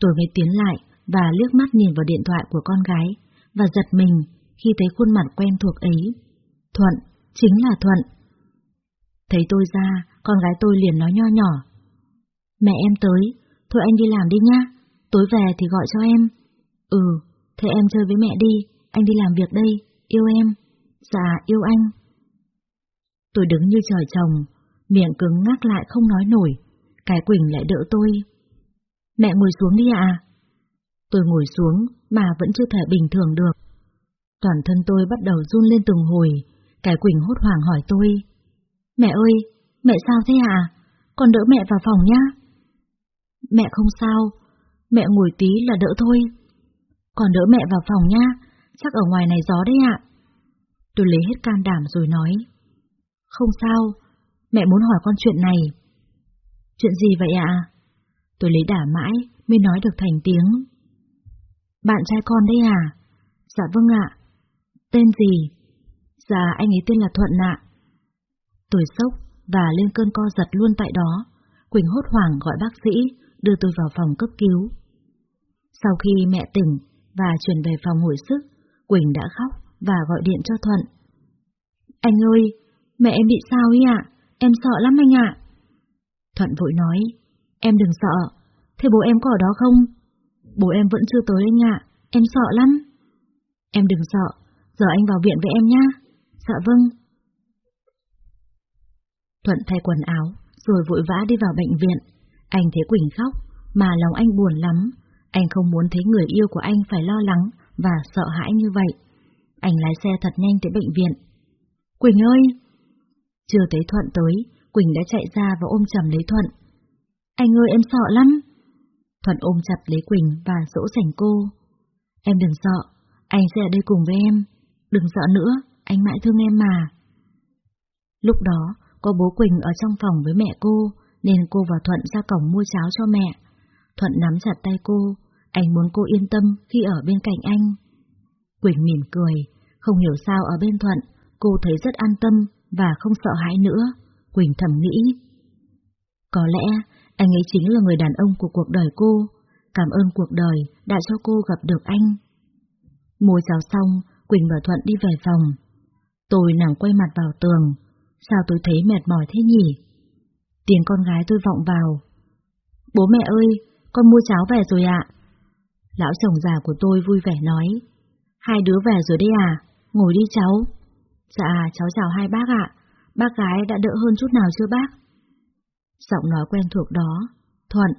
Tôi mới tiến lại và liếc mắt nhìn vào điện thoại của con gái, và giật mình khi thấy khuôn mặt quen thuộc ấy. Thuận, chính là Thuận. Thấy tôi ra, con gái tôi liền nói nho nhỏ. Mẹ em tới, thôi anh đi làm đi nhá, tối về thì gọi cho em. Ừ, thế em chơi với mẹ đi, anh đi làm việc đây, yêu em. Dạ, yêu anh. Tôi đứng như trời trồng, miệng cứng ngắc lại không nói nổi. Cái Quỳnh lại đỡ tôi. Mẹ ngồi xuống đi ạ. Tôi ngồi xuống mà vẫn chưa thể bình thường được. Toàn thân tôi bắt đầu run lên từng hồi, cái Quỳnh hốt hoảng hỏi tôi. Mẹ ơi, mẹ sao thế à? Con đỡ mẹ vào phòng nhá. Mẹ không sao, mẹ ngồi tí là đỡ thôi. Còn đỡ mẹ vào phòng nhá, chắc ở ngoài này gió đấy ạ. Tôi lấy hết can đảm rồi nói. Không sao, mẹ muốn hỏi con chuyện này. Chuyện gì vậy ạ? Tôi lấy đả mãi mới nói được thành tiếng. Bạn trai con đây à? Dạ vâng ạ. Tên gì? Dạ anh ấy tên là Thuận ạ. Tôi sốc và lên cơn co giật luôn tại đó. Quỳnh hốt hoảng gọi bác sĩ, đưa tôi vào phòng cấp cứu. Sau khi mẹ tỉnh và chuyển về phòng hồi sức, Quỳnh đã khóc và gọi điện cho Thuận. Anh ơi, mẹ em bị sao ý ạ? Em sợ lắm anh ạ. Thuận vội nói, em đừng sợ, thế bố em có ở đó không? Bố em vẫn chưa tới anh ạ, em sợ lắm. Em đừng sợ, giờ anh vào viện với em nhá. Dạ vâng. Thuận thay quần áo, rồi vội vã đi vào bệnh viện. Anh thấy Quỳnh khóc, mà lòng anh buồn lắm. Anh không muốn thấy người yêu của anh phải lo lắng và sợ hãi như vậy. Anh lái xe thật nhanh tới bệnh viện. Quỳnh ơi! Chưa thấy Thuận tới, Quỳnh đã chạy ra và ôm chầm lấy Thuận. Anh ơi em sợ lắm! Thuận ôm chặt lấy Quỳnh và dỗ dành cô. Em đừng sợ, anh sẽ ở đây cùng với em. Đừng sợ nữa, anh mãi thương em mà. Lúc đó, có bố Quỳnh ở trong phòng với mẹ cô, nên cô và Thuận ra cổng mua cháo cho mẹ. Thuận nắm chặt tay cô, anh muốn cô yên tâm khi ở bên cạnh anh. Quỳnh mỉm cười, không hiểu sao ở bên Thuận, cô thấy rất an tâm và không sợ hãi nữa. Quỳnh thầm nghĩ. Có lẽ anh ấy chính là người đàn ông của cuộc đời cô. Cảm ơn cuộc đời đã cho cô gặp được anh. Mua giáo xong, Quỳnh và Thuận đi về phòng. Tôi nàng quay mặt vào tường. Sao tôi thấy mệt mỏi thế nhỉ? Tiếng con gái tôi vọng vào. Bố mẹ ơi, con mua cháo về rồi ạ. Lão chồng già của tôi vui vẻ nói. Hai đứa về rồi đấy à? Ngồi đi cháu. Dạ, cháu chào hai bác ạ. Bác gái đã đỡ hơn chút nào chưa bác? Giọng nói quen thuộc đó. Thuận.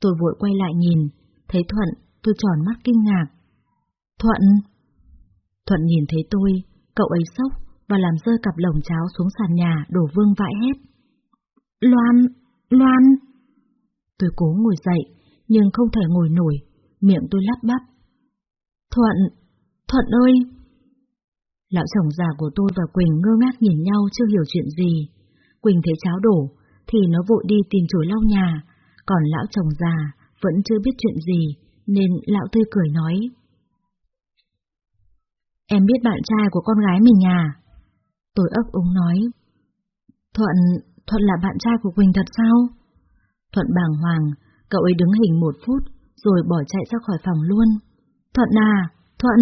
Tôi vội quay lại nhìn. Thấy Thuận, tôi tròn mắt kinh ngạc. Thuận. Thuận nhìn thấy tôi, cậu ấy sốc và làm rơi cặp lồng cháo xuống sàn nhà đổ vương vãi hết. Loan, Loan. Tôi cố ngồi dậy, nhưng không thể ngồi nổi, miệng tôi lắp bắp. Thuận, Thuận ơi! Lão chồng già của tôi và Quỳnh ngơ ngác nhìn nhau chưa hiểu chuyện gì. Quỳnh thấy cháo đổ, thì nó vội đi tìm chổi lau nhà, còn lão chồng già vẫn chưa biết chuyện gì, nên lão tươi cười nói. Em biết bạn trai của con gái mình à? Tôi ấp úng nói. Thuận, Thuận là bạn trai của Quỳnh thật sao? Thuận bàng hoàng, cậu ấy đứng hình một phút, rồi bỏ chạy ra khỏi phòng luôn. Thuận à, Thuận...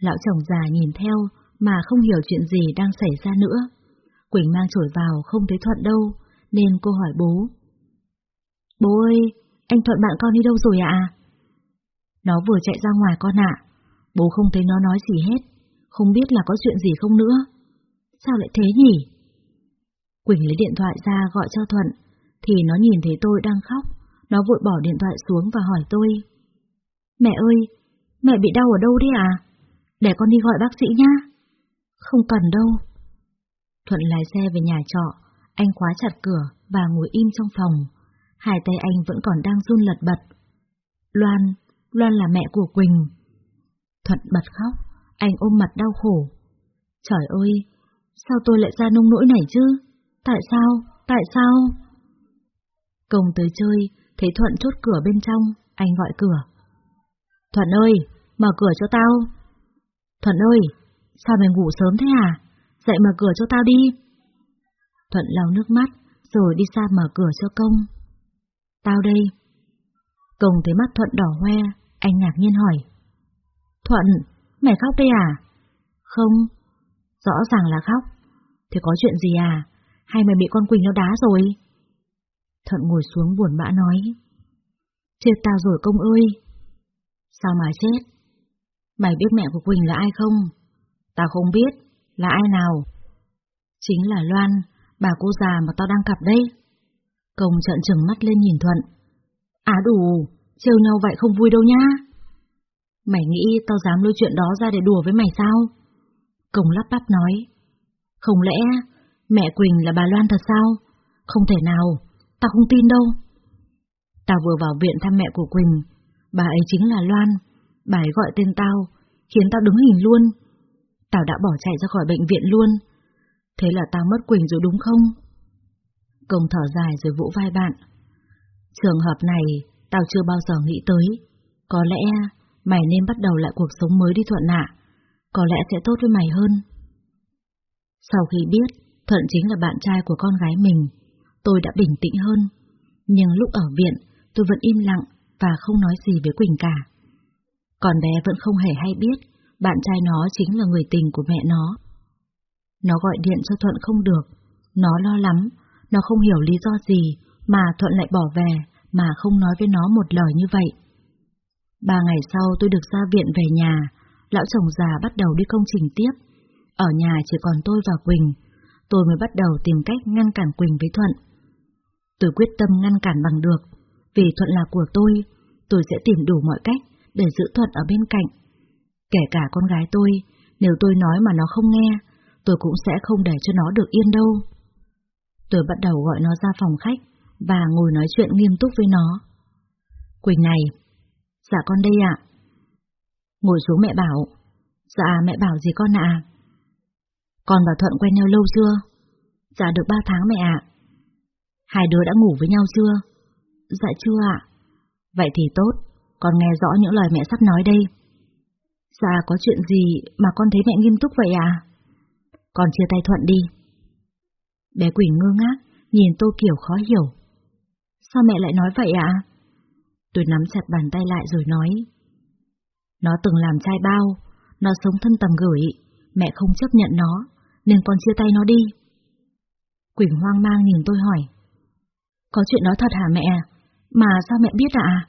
Lão chồng già nhìn theo mà không hiểu chuyện gì đang xảy ra nữa. Quỳnh mang chổi vào không thấy Thuận đâu, nên cô hỏi bố. Bố ơi, anh Thuận bạn con đi đâu rồi ạ? Nó vừa chạy ra ngoài con ạ. Bố không thấy nó nói gì hết, không biết là có chuyện gì không nữa. Sao lại thế nhỉ? Quỳnh lấy điện thoại ra gọi cho Thuận, thì nó nhìn thấy tôi đang khóc, nó vội bỏ điện thoại xuống và hỏi tôi. Mẹ ơi, mẹ bị đau ở đâu đấy à? Để con đi gọi bác sĩ nhá. Không cần đâu. Thuận lái xe về nhà trọ, anh khóa chặt cửa và ngồi im trong phòng. Hai tay anh vẫn còn đang run lật bật. Loan, Loan là mẹ của Quỳnh. Thuận bật khóc, anh ôm mặt đau khổ. Trời ơi, sao tôi lại ra nông nỗi này chứ? Tại sao? Tại sao? Công tới chơi, thấy Thuận chốt cửa bên trong, anh gọi cửa. Thuận ơi, mở cửa cho tao. Thuận ơi, sao mày ngủ sớm thế à? Dậy mở cửa cho tao đi. Thuận lau nước mắt, rồi đi xa mở cửa cho công. Tao đây. Công thấy mắt Thuận đỏ hoe, anh ngạc nhiên hỏi. Thuận, mày khóc đây à? Không, rõ ràng là khóc. Thế có chuyện gì à? Hay mày bị con Quỳnh nó đá rồi? Thuận ngồi xuống buồn bã nói. Chết tao rồi công ơi! Sao mà chết? Mày biết mẹ của Quỳnh là ai không? Tao không biết, là ai nào? Chính là Loan, bà cô già mà tao đang gặp đây. Công trợn trừng mắt lên nhìn Thuận. À đủ, trêu nhau vậy không vui đâu nhá. Mày nghĩ tao dám lôi chuyện đó ra để đùa với mày sao? Công lắp bắp nói. Không lẽ mẹ Quỳnh là bà Loan thật sao? Không thể nào, tao không tin đâu. Tao vừa vào viện thăm mẹ của Quỳnh, bà ấy chính là Loan, bà ấy gọi tên tao, khiến tao đứng hình luôn. Tao đã bỏ chạy ra khỏi bệnh viện luôn. Thế là tao mất Quỳnh rồi đúng không? Công thở dài rồi vỗ vai bạn. Trường hợp này, tao chưa bao giờ nghĩ tới. Có lẽ mày nên bắt đầu lại cuộc sống mới đi Thuận ạ. Có lẽ sẽ tốt với mày hơn. Sau khi biết Thuận chính là bạn trai của con gái mình, tôi đã bình tĩnh hơn. Nhưng lúc ở viện, tôi vẫn im lặng và không nói gì với Quỳnh cả. Còn bé vẫn không hề hay biết, bạn trai nó chính là người tình của mẹ nó. Nó gọi điện cho Thuận không được, nó lo lắm, nó không hiểu lý do gì mà Thuận lại bỏ về mà không nói với nó một lời như vậy. Ba ngày sau tôi được ra viện về nhà, lão chồng già bắt đầu đi công trình tiếp. Ở nhà chỉ còn tôi và Quỳnh, tôi mới bắt đầu tìm cách ngăn cản Quỳnh với Thuận. Tôi quyết tâm ngăn cản bằng được, vì Thuận là của tôi, tôi sẽ tìm đủ mọi cách để giữ Thuận ở bên cạnh. Kể cả con gái tôi, nếu tôi nói mà nó không nghe, tôi cũng sẽ không để cho nó được yên đâu. Tôi bắt đầu gọi nó ra phòng khách và ngồi nói chuyện nghiêm túc với nó. Quỳnh này, dạ con đây ạ. Ngồi xuống mẹ bảo, dạ mẹ bảo gì con ạ? Con và Thuận quen nhau lâu chưa? Dạ được ba tháng mẹ ạ. Hai đứa đã ngủ với nhau chưa? Dạ chưa ạ. Vậy thì tốt, con nghe rõ những lời mẹ sắp nói đây. Dạ có chuyện gì mà con thấy mẹ nghiêm túc vậy à? Con chia tay Thuận đi. Bé Quỳnh ngơ ngác, nhìn Tô Kiểu khó hiểu. Sao mẹ lại nói vậy ạ? Tôi nắm chặt bàn tay lại rồi nói. Nó từng làm trai bao, nó sống thân tầm gửi, mẹ không chấp nhận nó, nên con chia tay nó đi. Quỳnh hoang mang nhìn tôi hỏi. Có chuyện đó thật hả mẹ? Mà sao mẹ biết ạ?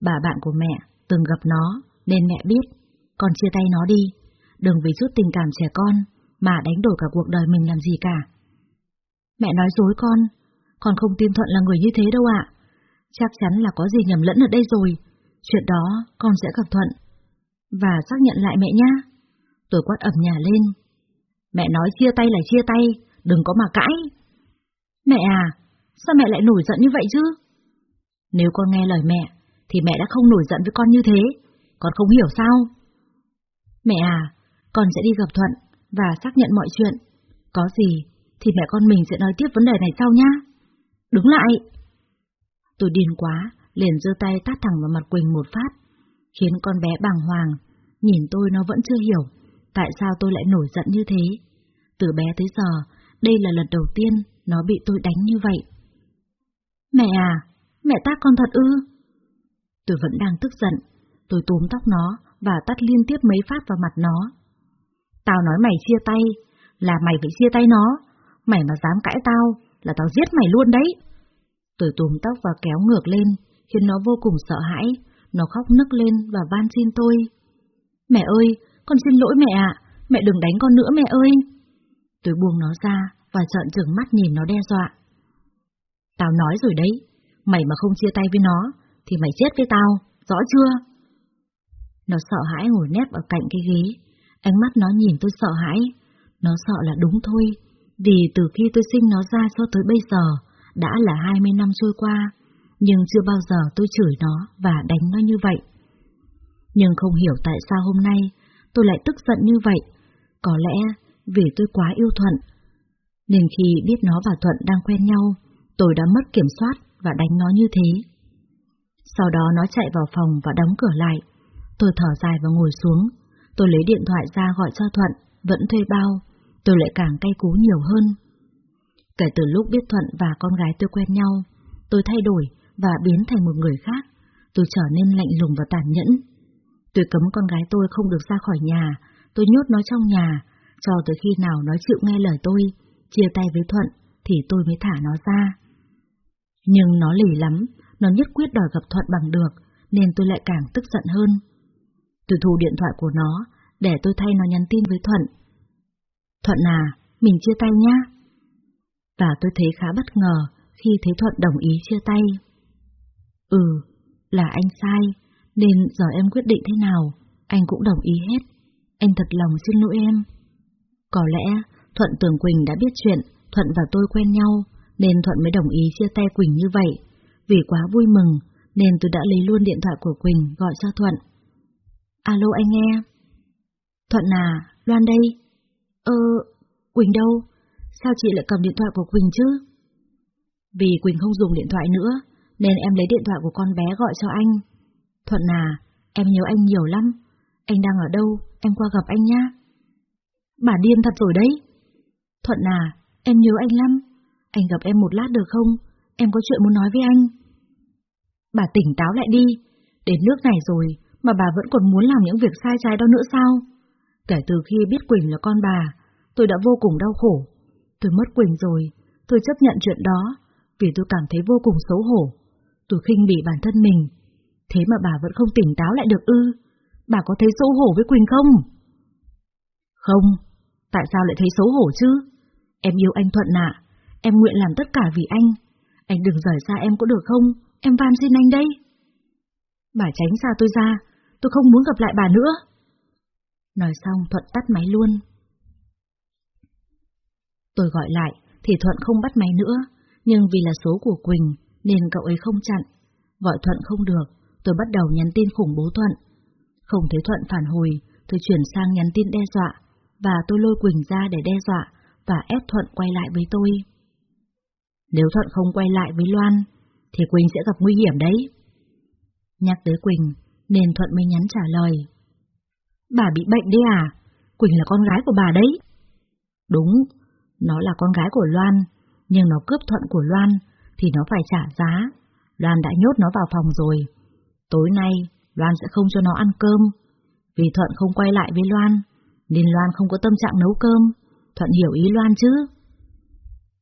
Bà bạn của mẹ từng gặp nó, nên mẹ biết, con chia tay nó đi, đừng vì chút tình cảm trẻ con mà đánh đổi cả cuộc đời mình làm gì cả. Mẹ nói dối con, con không tin Thuận là người như thế đâu ạ. Chắc chắn là có gì nhầm lẫn ở đây rồi, chuyện đó con sẽ gặp Thuận. Và xác nhận lại mẹ nhá. Tôi quát ẩm nhà lên. Mẹ nói chia tay là chia tay, đừng có mà cãi. Mẹ à, sao mẹ lại nổi giận như vậy chứ? Nếu con nghe lời mẹ, thì mẹ đã không nổi giận với con như thế, con không hiểu sao? Mẹ à, con sẽ đi gặp Thuận và xác nhận mọi chuyện. Có gì thì mẹ con mình sẽ nói tiếp vấn đề này sau nhá. Đứng lại! Tôi điên quá, liền giơ tay tát thẳng vào mặt Quỳnh một phát, khiến con bé bàng hoàng, nhìn tôi nó vẫn chưa hiểu, tại sao tôi lại nổi giận như thế. Từ bé tới giờ, đây là lần đầu tiên nó bị tôi đánh như vậy. Mẹ à, mẹ tát con thật ư? Tôi vẫn đang tức giận, tôi túm tóc nó và tắt liên tiếp mấy phát vào mặt nó. Tao nói mày chia tay, là mày phải chia tay nó, mày mà dám cãi tao, là tao giết mày luôn đấy. Tôi túm tóc và kéo ngược lên, khiến nó vô cùng sợ hãi, nó khóc nức lên và van xin tôi. Mẹ ơi, con xin lỗi mẹ ạ, mẹ đừng đánh con nữa mẹ ơi. Tôi buông nó ra và trợn trừng mắt nhìn nó đe dọa. Tao nói rồi đấy, mày mà không chia tay với nó, thì mày chết với tao, rõ chưa? Nó sợ hãi ngồi nép ở cạnh cái ghế, ánh mắt nó nhìn tôi sợ hãi. Nó sợ là đúng thôi, vì từ khi tôi sinh nó ra cho tới bây giờ, đã là 20 năm trôi qua, nhưng chưa bao giờ tôi chửi nó và đánh nó như vậy. Nhưng không hiểu tại sao hôm nay tôi lại tức giận như vậy, có lẽ vì tôi quá yêu Thuận. Nên khi biết nó và Thuận đang quen nhau, tôi đã mất kiểm soát và đánh nó như thế. Sau đó nó chạy vào phòng và đóng cửa lại. Tôi thở dài và ngồi xuống. Tôi lấy điện thoại ra gọi cho Thuận, vẫn thuê bao. Tôi lại càng cay cú nhiều hơn. Kể từ lúc biết Thuận và con gái tôi quen nhau, tôi thay đổi và biến thành một người khác. Tôi trở nên lạnh lùng và tàn nhẫn. Tôi cấm con gái tôi không được ra khỏi nhà, tôi nhốt nó trong nhà, cho tới khi nào nó chịu nghe lời tôi, chia tay với Thuận, thì tôi mới thả nó ra. Nhưng nó lì lắm, nó nhất quyết đòi gặp Thuận bằng được, nên tôi lại càng tức giận hơn. Tôi thu điện thoại của nó, để tôi thay nó nhắn tin với Thuận. Thuận à, mình chia tay nhá. Và tôi thấy khá bất ngờ khi thấy Thuận đồng ý chia tay. Ừ, là anh sai, nên giờ em quyết định thế nào, anh cũng đồng ý hết. Anh thật lòng xin lỗi em. Có lẽ Thuận tưởng Quỳnh đã biết chuyện Thuận và tôi quen nhau, nên Thuận mới đồng ý chia tay Quỳnh như vậy. Vì quá vui mừng, nên tôi đã lấy luôn điện thoại của Quỳnh gọi cho Thuận. Alo anh nghe. Thuận à, Loan đây. Ơ, Quỳnh đâu? Sao chị lại cầm điện thoại của Quỳnh chứ? Vì Quỳnh không dùng điện thoại nữa, nên em lấy điện thoại của con bé gọi cho anh. Thuận à, em nhớ anh nhiều lắm. Anh đang ở đâu, em qua gặp anh nhá. Bà điên thật rồi đấy. Thuận à, em nhớ anh lắm. Anh gặp em một lát được không? Em có chuyện muốn nói với anh. Bà tỉnh táo lại đi. Đến nước này rồi, mà bà vẫn còn muốn làm những việc sai trái đó nữa sao? Kể từ khi biết Quỳnh là con bà, tôi đã vô cùng đau khổ. Tôi mất Quỳnh rồi, tôi chấp nhận chuyện đó, vì tôi cảm thấy vô cùng xấu hổ. Tôi khinh bỉ bản thân mình. Thế mà bà vẫn không tỉnh táo lại được ư? Bà có thấy xấu hổ với Quỳnh không? Không, tại sao lại thấy xấu hổ chứ? Em yêu anh Thuận ạ, em nguyện làm tất cả vì anh. Anh đừng rời xa em có được không? Em van xin anh đây. Bà tránh xa tôi ra, tôi không muốn gặp lại bà nữa. Nói xong Thuận tắt máy luôn. Tôi gọi lại, thì Thuận không bắt máy nữa, nhưng vì là số của Quỳnh, nên cậu ấy không chặn. Gọi Thuận không được, tôi bắt đầu nhắn tin khủng bố Thuận. Không thấy Thuận phản hồi, tôi chuyển sang nhắn tin đe dọa, và tôi lôi Quỳnh ra để đe dọa, và ép Thuận quay lại với tôi. Nếu Thuận không quay lại với Loan, thì Quỳnh sẽ gặp nguy hiểm đấy. Nhắc tới Quỳnh, nên Thuận mới nhắn trả lời. Bà bị bệnh đấy à? Quỳnh là con gái của bà đấy. Đúng, nó là con gái của Loan, nhưng nó cướp Thuận của Loan, thì nó phải trả giá. Loan đã nhốt nó vào phòng rồi. Tối nay, Loan sẽ không cho nó ăn cơm. Vì Thuận không quay lại với Loan, nên Loan không có tâm trạng nấu cơm. Thuận hiểu ý Loan chứ?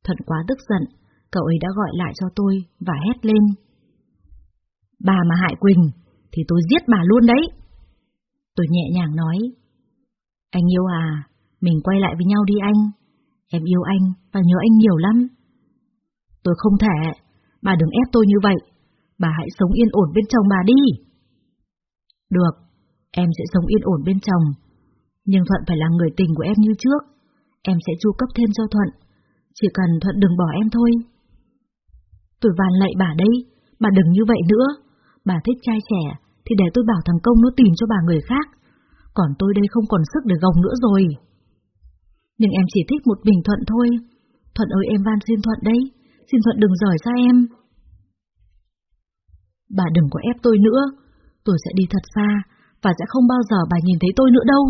Thuận quá tức giận, cậu ấy đã gọi lại cho tôi và hét lên. Bà mà hại Quỳnh, thì tôi giết bà luôn đấy. Tôi nhẹ nhàng nói. Anh yêu à, mình quay lại với nhau đi anh. Em yêu anh và nhớ anh nhiều lắm. Tôi không thể, bà đừng ép tôi như vậy. Bà hãy sống yên ổn bên chồng bà đi. Được, em sẽ sống yên ổn bên chồng. Nhưng Thuận phải là người tình của em như trước. Em sẽ chu cấp thêm cho Thuận. Chỉ cần Thuận đừng bỏ em thôi. Tôi van lạy bà đây, bà đừng như vậy nữa. Bà thích trai trẻ, thì để tôi bảo thằng Công nó tìm cho bà người khác. Còn tôi đây không còn sức để gồng nữa rồi. Nhưng em chỉ thích một mình Thuận thôi. Thuận ơi em van xin Thuận đấy, xin Thuận đừng rời xa em. Bà đừng có ép tôi nữa, tôi sẽ đi thật xa, và sẽ không bao giờ bà nhìn thấy tôi nữa đâu.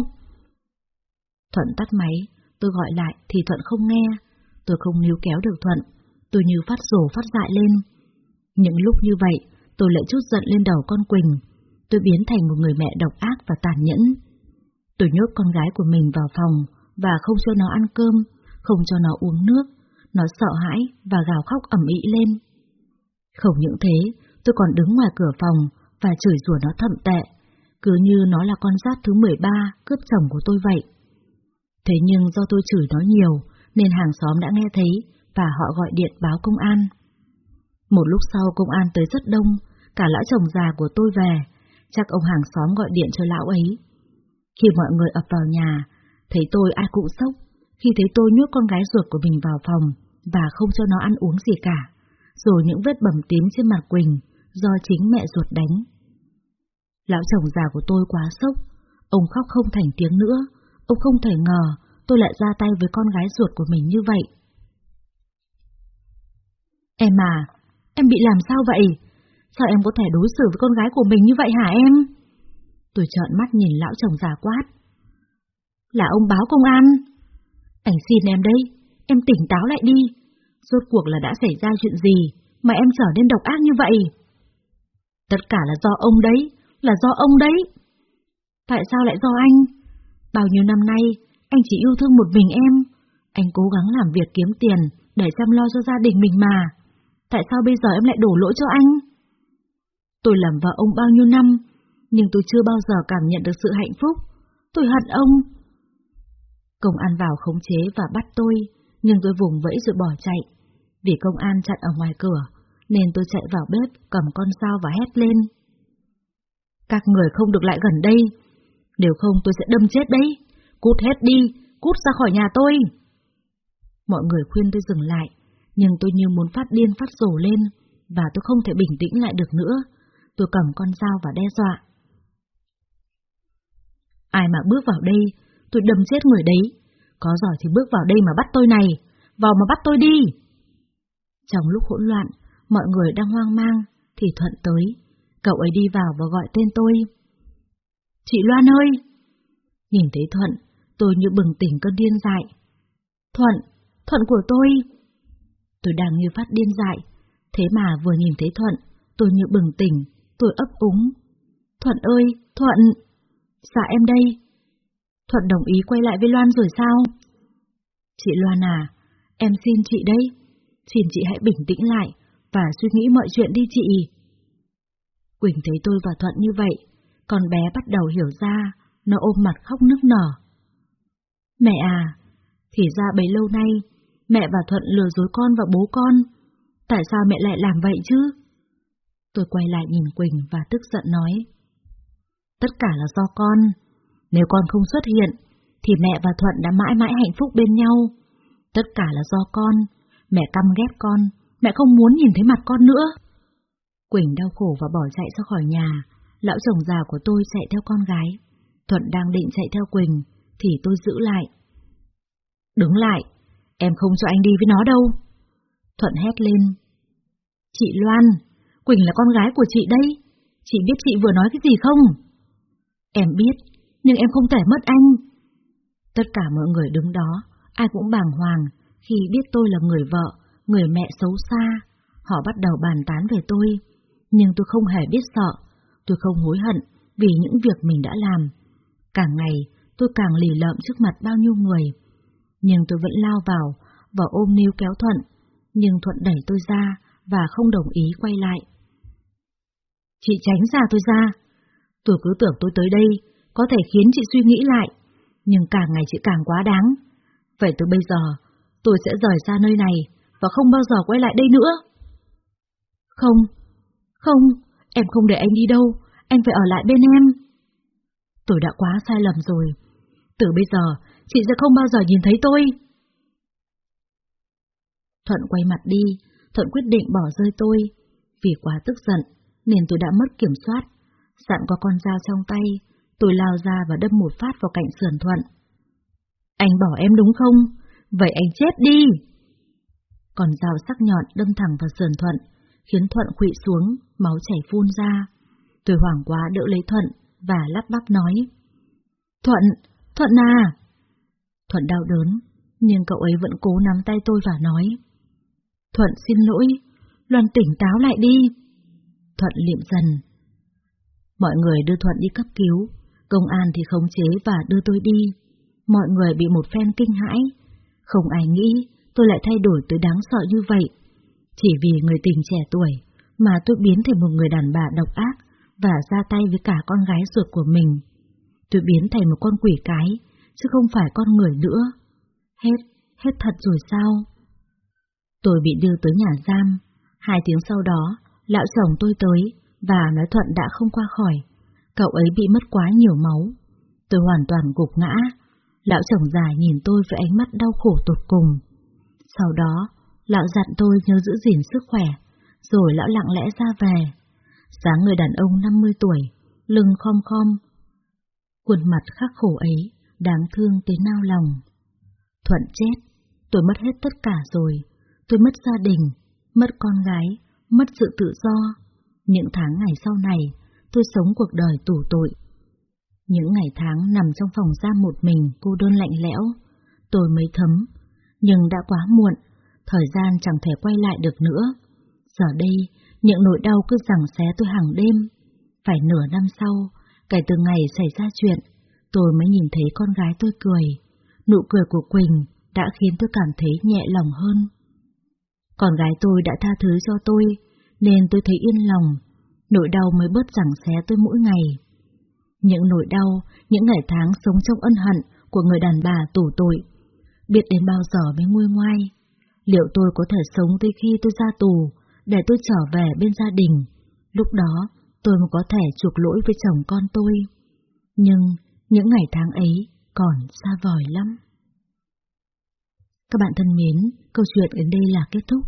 Thuận tắt máy, tôi gọi lại thì Thuận không nghe, tôi không níu kéo được Thuận, tôi như phát rổ phát dại lên. Những lúc như vậy, tôi lại chút giận lên đầu con Quỳnh, tôi biến thành một người mẹ độc ác và tàn nhẫn. Tôi nhốt con gái của mình vào phòng và không cho nó ăn cơm, không cho nó uống nước, nó sợ hãi và gào khóc ẩm ĩ lên. Không những thế, tôi còn đứng ngoài cửa phòng và chửi rủa nó thậm tệ, cứ như nó là con giáp thứ 13 cướp chồng của tôi vậy. Thế nhưng do tôi chửi nó nhiều, nên hàng xóm đã nghe thấy và họ gọi điện báo công an. Một lúc sau công an tới rất đông, cả lão chồng già của tôi về, chắc ông hàng xóm gọi điện cho lão ấy. Khi mọi người ập vào nhà, thấy tôi ai cũng sốc, khi thấy tôi nhốt con gái ruột của mình vào phòng và không cho nó ăn uống gì cả, rồi những vết bầm tím trên mặt Quỳnh do chính mẹ ruột đánh. Lão chồng già của tôi quá sốc, ông khóc không thành tiếng nữa, ông không thể ngờ tôi lại ra tay với con gái ruột của mình như vậy. Em à, em bị làm sao vậy? Sao em có thể đối xử với con gái của mình như vậy hả em? Tôi trợn mắt nhìn lão chồng già quát. Là ông báo công an. Anh xin em đây, em tỉnh táo lại đi. Rốt cuộc là đã xảy ra chuyện gì mà em trở nên độc ác như vậy? Tất cả là do ông đấy, là do ông đấy. Tại sao lại do anh? Bao nhiêu năm nay, anh chỉ yêu thương một mình em. Anh cố gắng làm việc kiếm tiền để chăm lo cho gia đình mình mà. Tại sao bây giờ em lại đổ lỗi cho anh? Tôi làm vợ ông bao nhiêu năm, nhưng tôi chưa bao giờ cảm nhận được sự hạnh phúc. Tôi hận ông. Công an vào khống chế và bắt tôi, nhưng tôi vùng vẫy rồi bỏ chạy. Vì công an chặn ở ngoài cửa, nên tôi chạy vào bếp cầm con dao và hét lên. Các người không được lại gần đây, nếu không tôi sẽ đâm chết đấy. Cút hết đi, cút ra khỏi nhà tôi. Mọi người khuyên tôi dừng lại, nhưng tôi như muốn phát điên phát rổ lên, và tôi không thể bình tĩnh lại được nữa. Tôi cầm con dao và đe dọa. Ai mà bước vào đây, tôi đâm chết người đấy. Có giỏi thì bước vào đây mà bắt tôi này, vào mà bắt tôi đi. Trong lúc hỗn loạn, mọi người đang hoang mang, thì Thuận tới. Cậu ấy đi vào và gọi tên tôi. Chị Loan ơi! Nhìn thấy Thuận, tôi như bừng tỉnh cơn điên dại. Thuận, Thuận của tôi! Tôi đang như phát điên dại, thế mà vừa nhìn thấy Thuận, tôi như bừng tỉnh, tôi ấp úng. Thuận ơi, Thuận! Dạ em đây. Thuận đồng ý quay lại với Loan rồi sao? Chị Loan à, em xin chị đây. Xin chị hãy bình tĩnh lại và suy nghĩ mọi chuyện đi chị. Quỳnh thấy tôi và Thuận như vậy, con bé bắt đầu hiểu ra, nó ôm mặt khóc nức nở. Mẹ à, thì ra bấy lâu nay, mẹ và Thuận lừa dối con và bố con. Tại sao mẹ lại làm vậy chứ? Tôi quay lại nhìn Quỳnh và tức giận nói. Tất cả là do con. Nếu con không xuất hiện, thì mẹ và Thuận đã mãi mãi hạnh phúc bên nhau. Tất cả là do con. Mẹ căm ghét con, mẹ không muốn nhìn thấy mặt con nữa. Quỳnh đau khổ và bỏ chạy ra khỏi nhà. Lão chồng già của tôi chạy theo con gái. Thuận đang định chạy theo Quỳnh, thì tôi giữ lại. Đứng lại, em không cho anh đi với nó đâu. Thuận hét lên. Chị Loan, Quỳnh là con gái của chị đây. Chị biết chị vừa nói cái gì không? Em biết, nhưng em không thể mất anh. Tất cả mọi người đứng đó, ai cũng bàng hoàng khi biết tôi là người vợ, người mẹ xấu xa. Họ bắt đầu bàn tán về tôi, nhưng tôi không hề biết sợ, tôi không hối hận vì những việc mình đã làm. Càng ngày, tôi càng lì lợm trước mặt bao nhiêu người. Nhưng tôi vẫn lao vào và ôm níu kéo Thuận, nhưng Thuận đẩy tôi ra và không đồng ý quay lại. Chị tránh ra tôi ra, Tôi cứ tưởng tôi tới đây có thể khiến chị suy nghĩ lại, nhưng càng ngày chị càng quá đáng. Vậy từ bây giờ, tôi sẽ rời ra nơi này và không bao giờ quay lại đây nữa. Không, không, em không để anh đi đâu, anh phải ở lại bên em. Tôi đã quá sai lầm rồi. Từ bây giờ, chị sẽ không bao giờ nhìn thấy tôi. Thuận quay mặt đi, Thuận quyết định bỏ rơi tôi. Vì quá tức giận, nên tôi đã mất kiểm soát sẵn có con dao trong tay, tôi lao ra và đâm một phát vào cạnh sườn Thuận. Anh bỏ em đúng không? Vậy anh chết đi! Còn dao sắc nhọn đâm thẳng vào sườn Thuận, khiến Thuận quỵ xuống, máu chảy phun ra. Tôi hoảng quá đỡ lấy Thuận và lắp bắp nói. Thuận, Thuận à! Thuận đau đớn, nhưng cậu ấy vẫn cố nắm tay tôi và nói. Thuận xin lỗi, Loan tỉnh táo lại đi. Thuận liệm dần, Mọi người đưa Thuận đi cấp cứu, công an thì khống chế và đưa tôi đi. Mọi người bị một phen kinh hãi. Không ai nghĩ tôi lại thay đổi tới đáng sợ như vậy. Chỉ vì người tình trẻ tuổi mà tôi biến thành một người đàn bà độc ác và ra tay với cả con gái ruột của mình. Tôi biến thành một con quỷ cái, chứ không phải con người nữa. Hết, hết thật rồi sao? Tôi bị đưa tới nhà giam. Hai tiếng sau đó, lão chồng tôi tới và nói Thuận đã không qua khỏi, cậu ấy bị mất quá nhiều máu. Tôi hoàn toàn gục ngã, lão chồng già nhìn tôi với ánh mắt đau khổ tột cùng. Sau đó, lão dặn tôi nhớ giữ gìn sức khỏe, rồi lão lặng lẽ ra về. Sáng người đàn ông 50 tuổi, lưng khom khom. Khuôn mặt khắc khổ ấy, đáng thương tới nao lòng. Thuận chết, tôi mất hết tất cả rồi. Tôi mất gia đình, mất con gái, mất sự tự do, những tháng ngày sau này, tôi sống cuộc đời tủ tội. Những ngày tháng nằm trong phòng giam một mình cô đơn lạnh lẽo, tôi mới thấm, nhưng đã quá muộn, thời gian chẳng thể quay lại được nữa. Giờ đây, những nỗi đau cứ giằng xé tôi hàng đêm. Phải nửa năm sau, kể từ ngày xảy ra chuyện, tôi mới nhìn thấy con gái tôi cười. Nụ cười của Quỳnh đã khiến tôi cảm thấy nhẹ lòng hơn. Con gái tôi đã tha thứ cho tôi, nên tôi thấy yên lòng, nỗi đau mới bớt giảng xé tôi mỗi ngày. Những nỗi đau, những ngày tháng sống trong ân hận của người đàn bà tủ tội, biết đến bao giờ mới nguôi ngoai. Liệu tôi có thể sống tới khi tôi ra tù, để tôi trở về bên gia đình, lúc đó tôi mới có thể chuộc lỗi với chồng con tôi. Nhưng những ngày tháng ấy còn xa vời lắm. Các bạn thân mến, câu chuyện đến đây là kết thúc.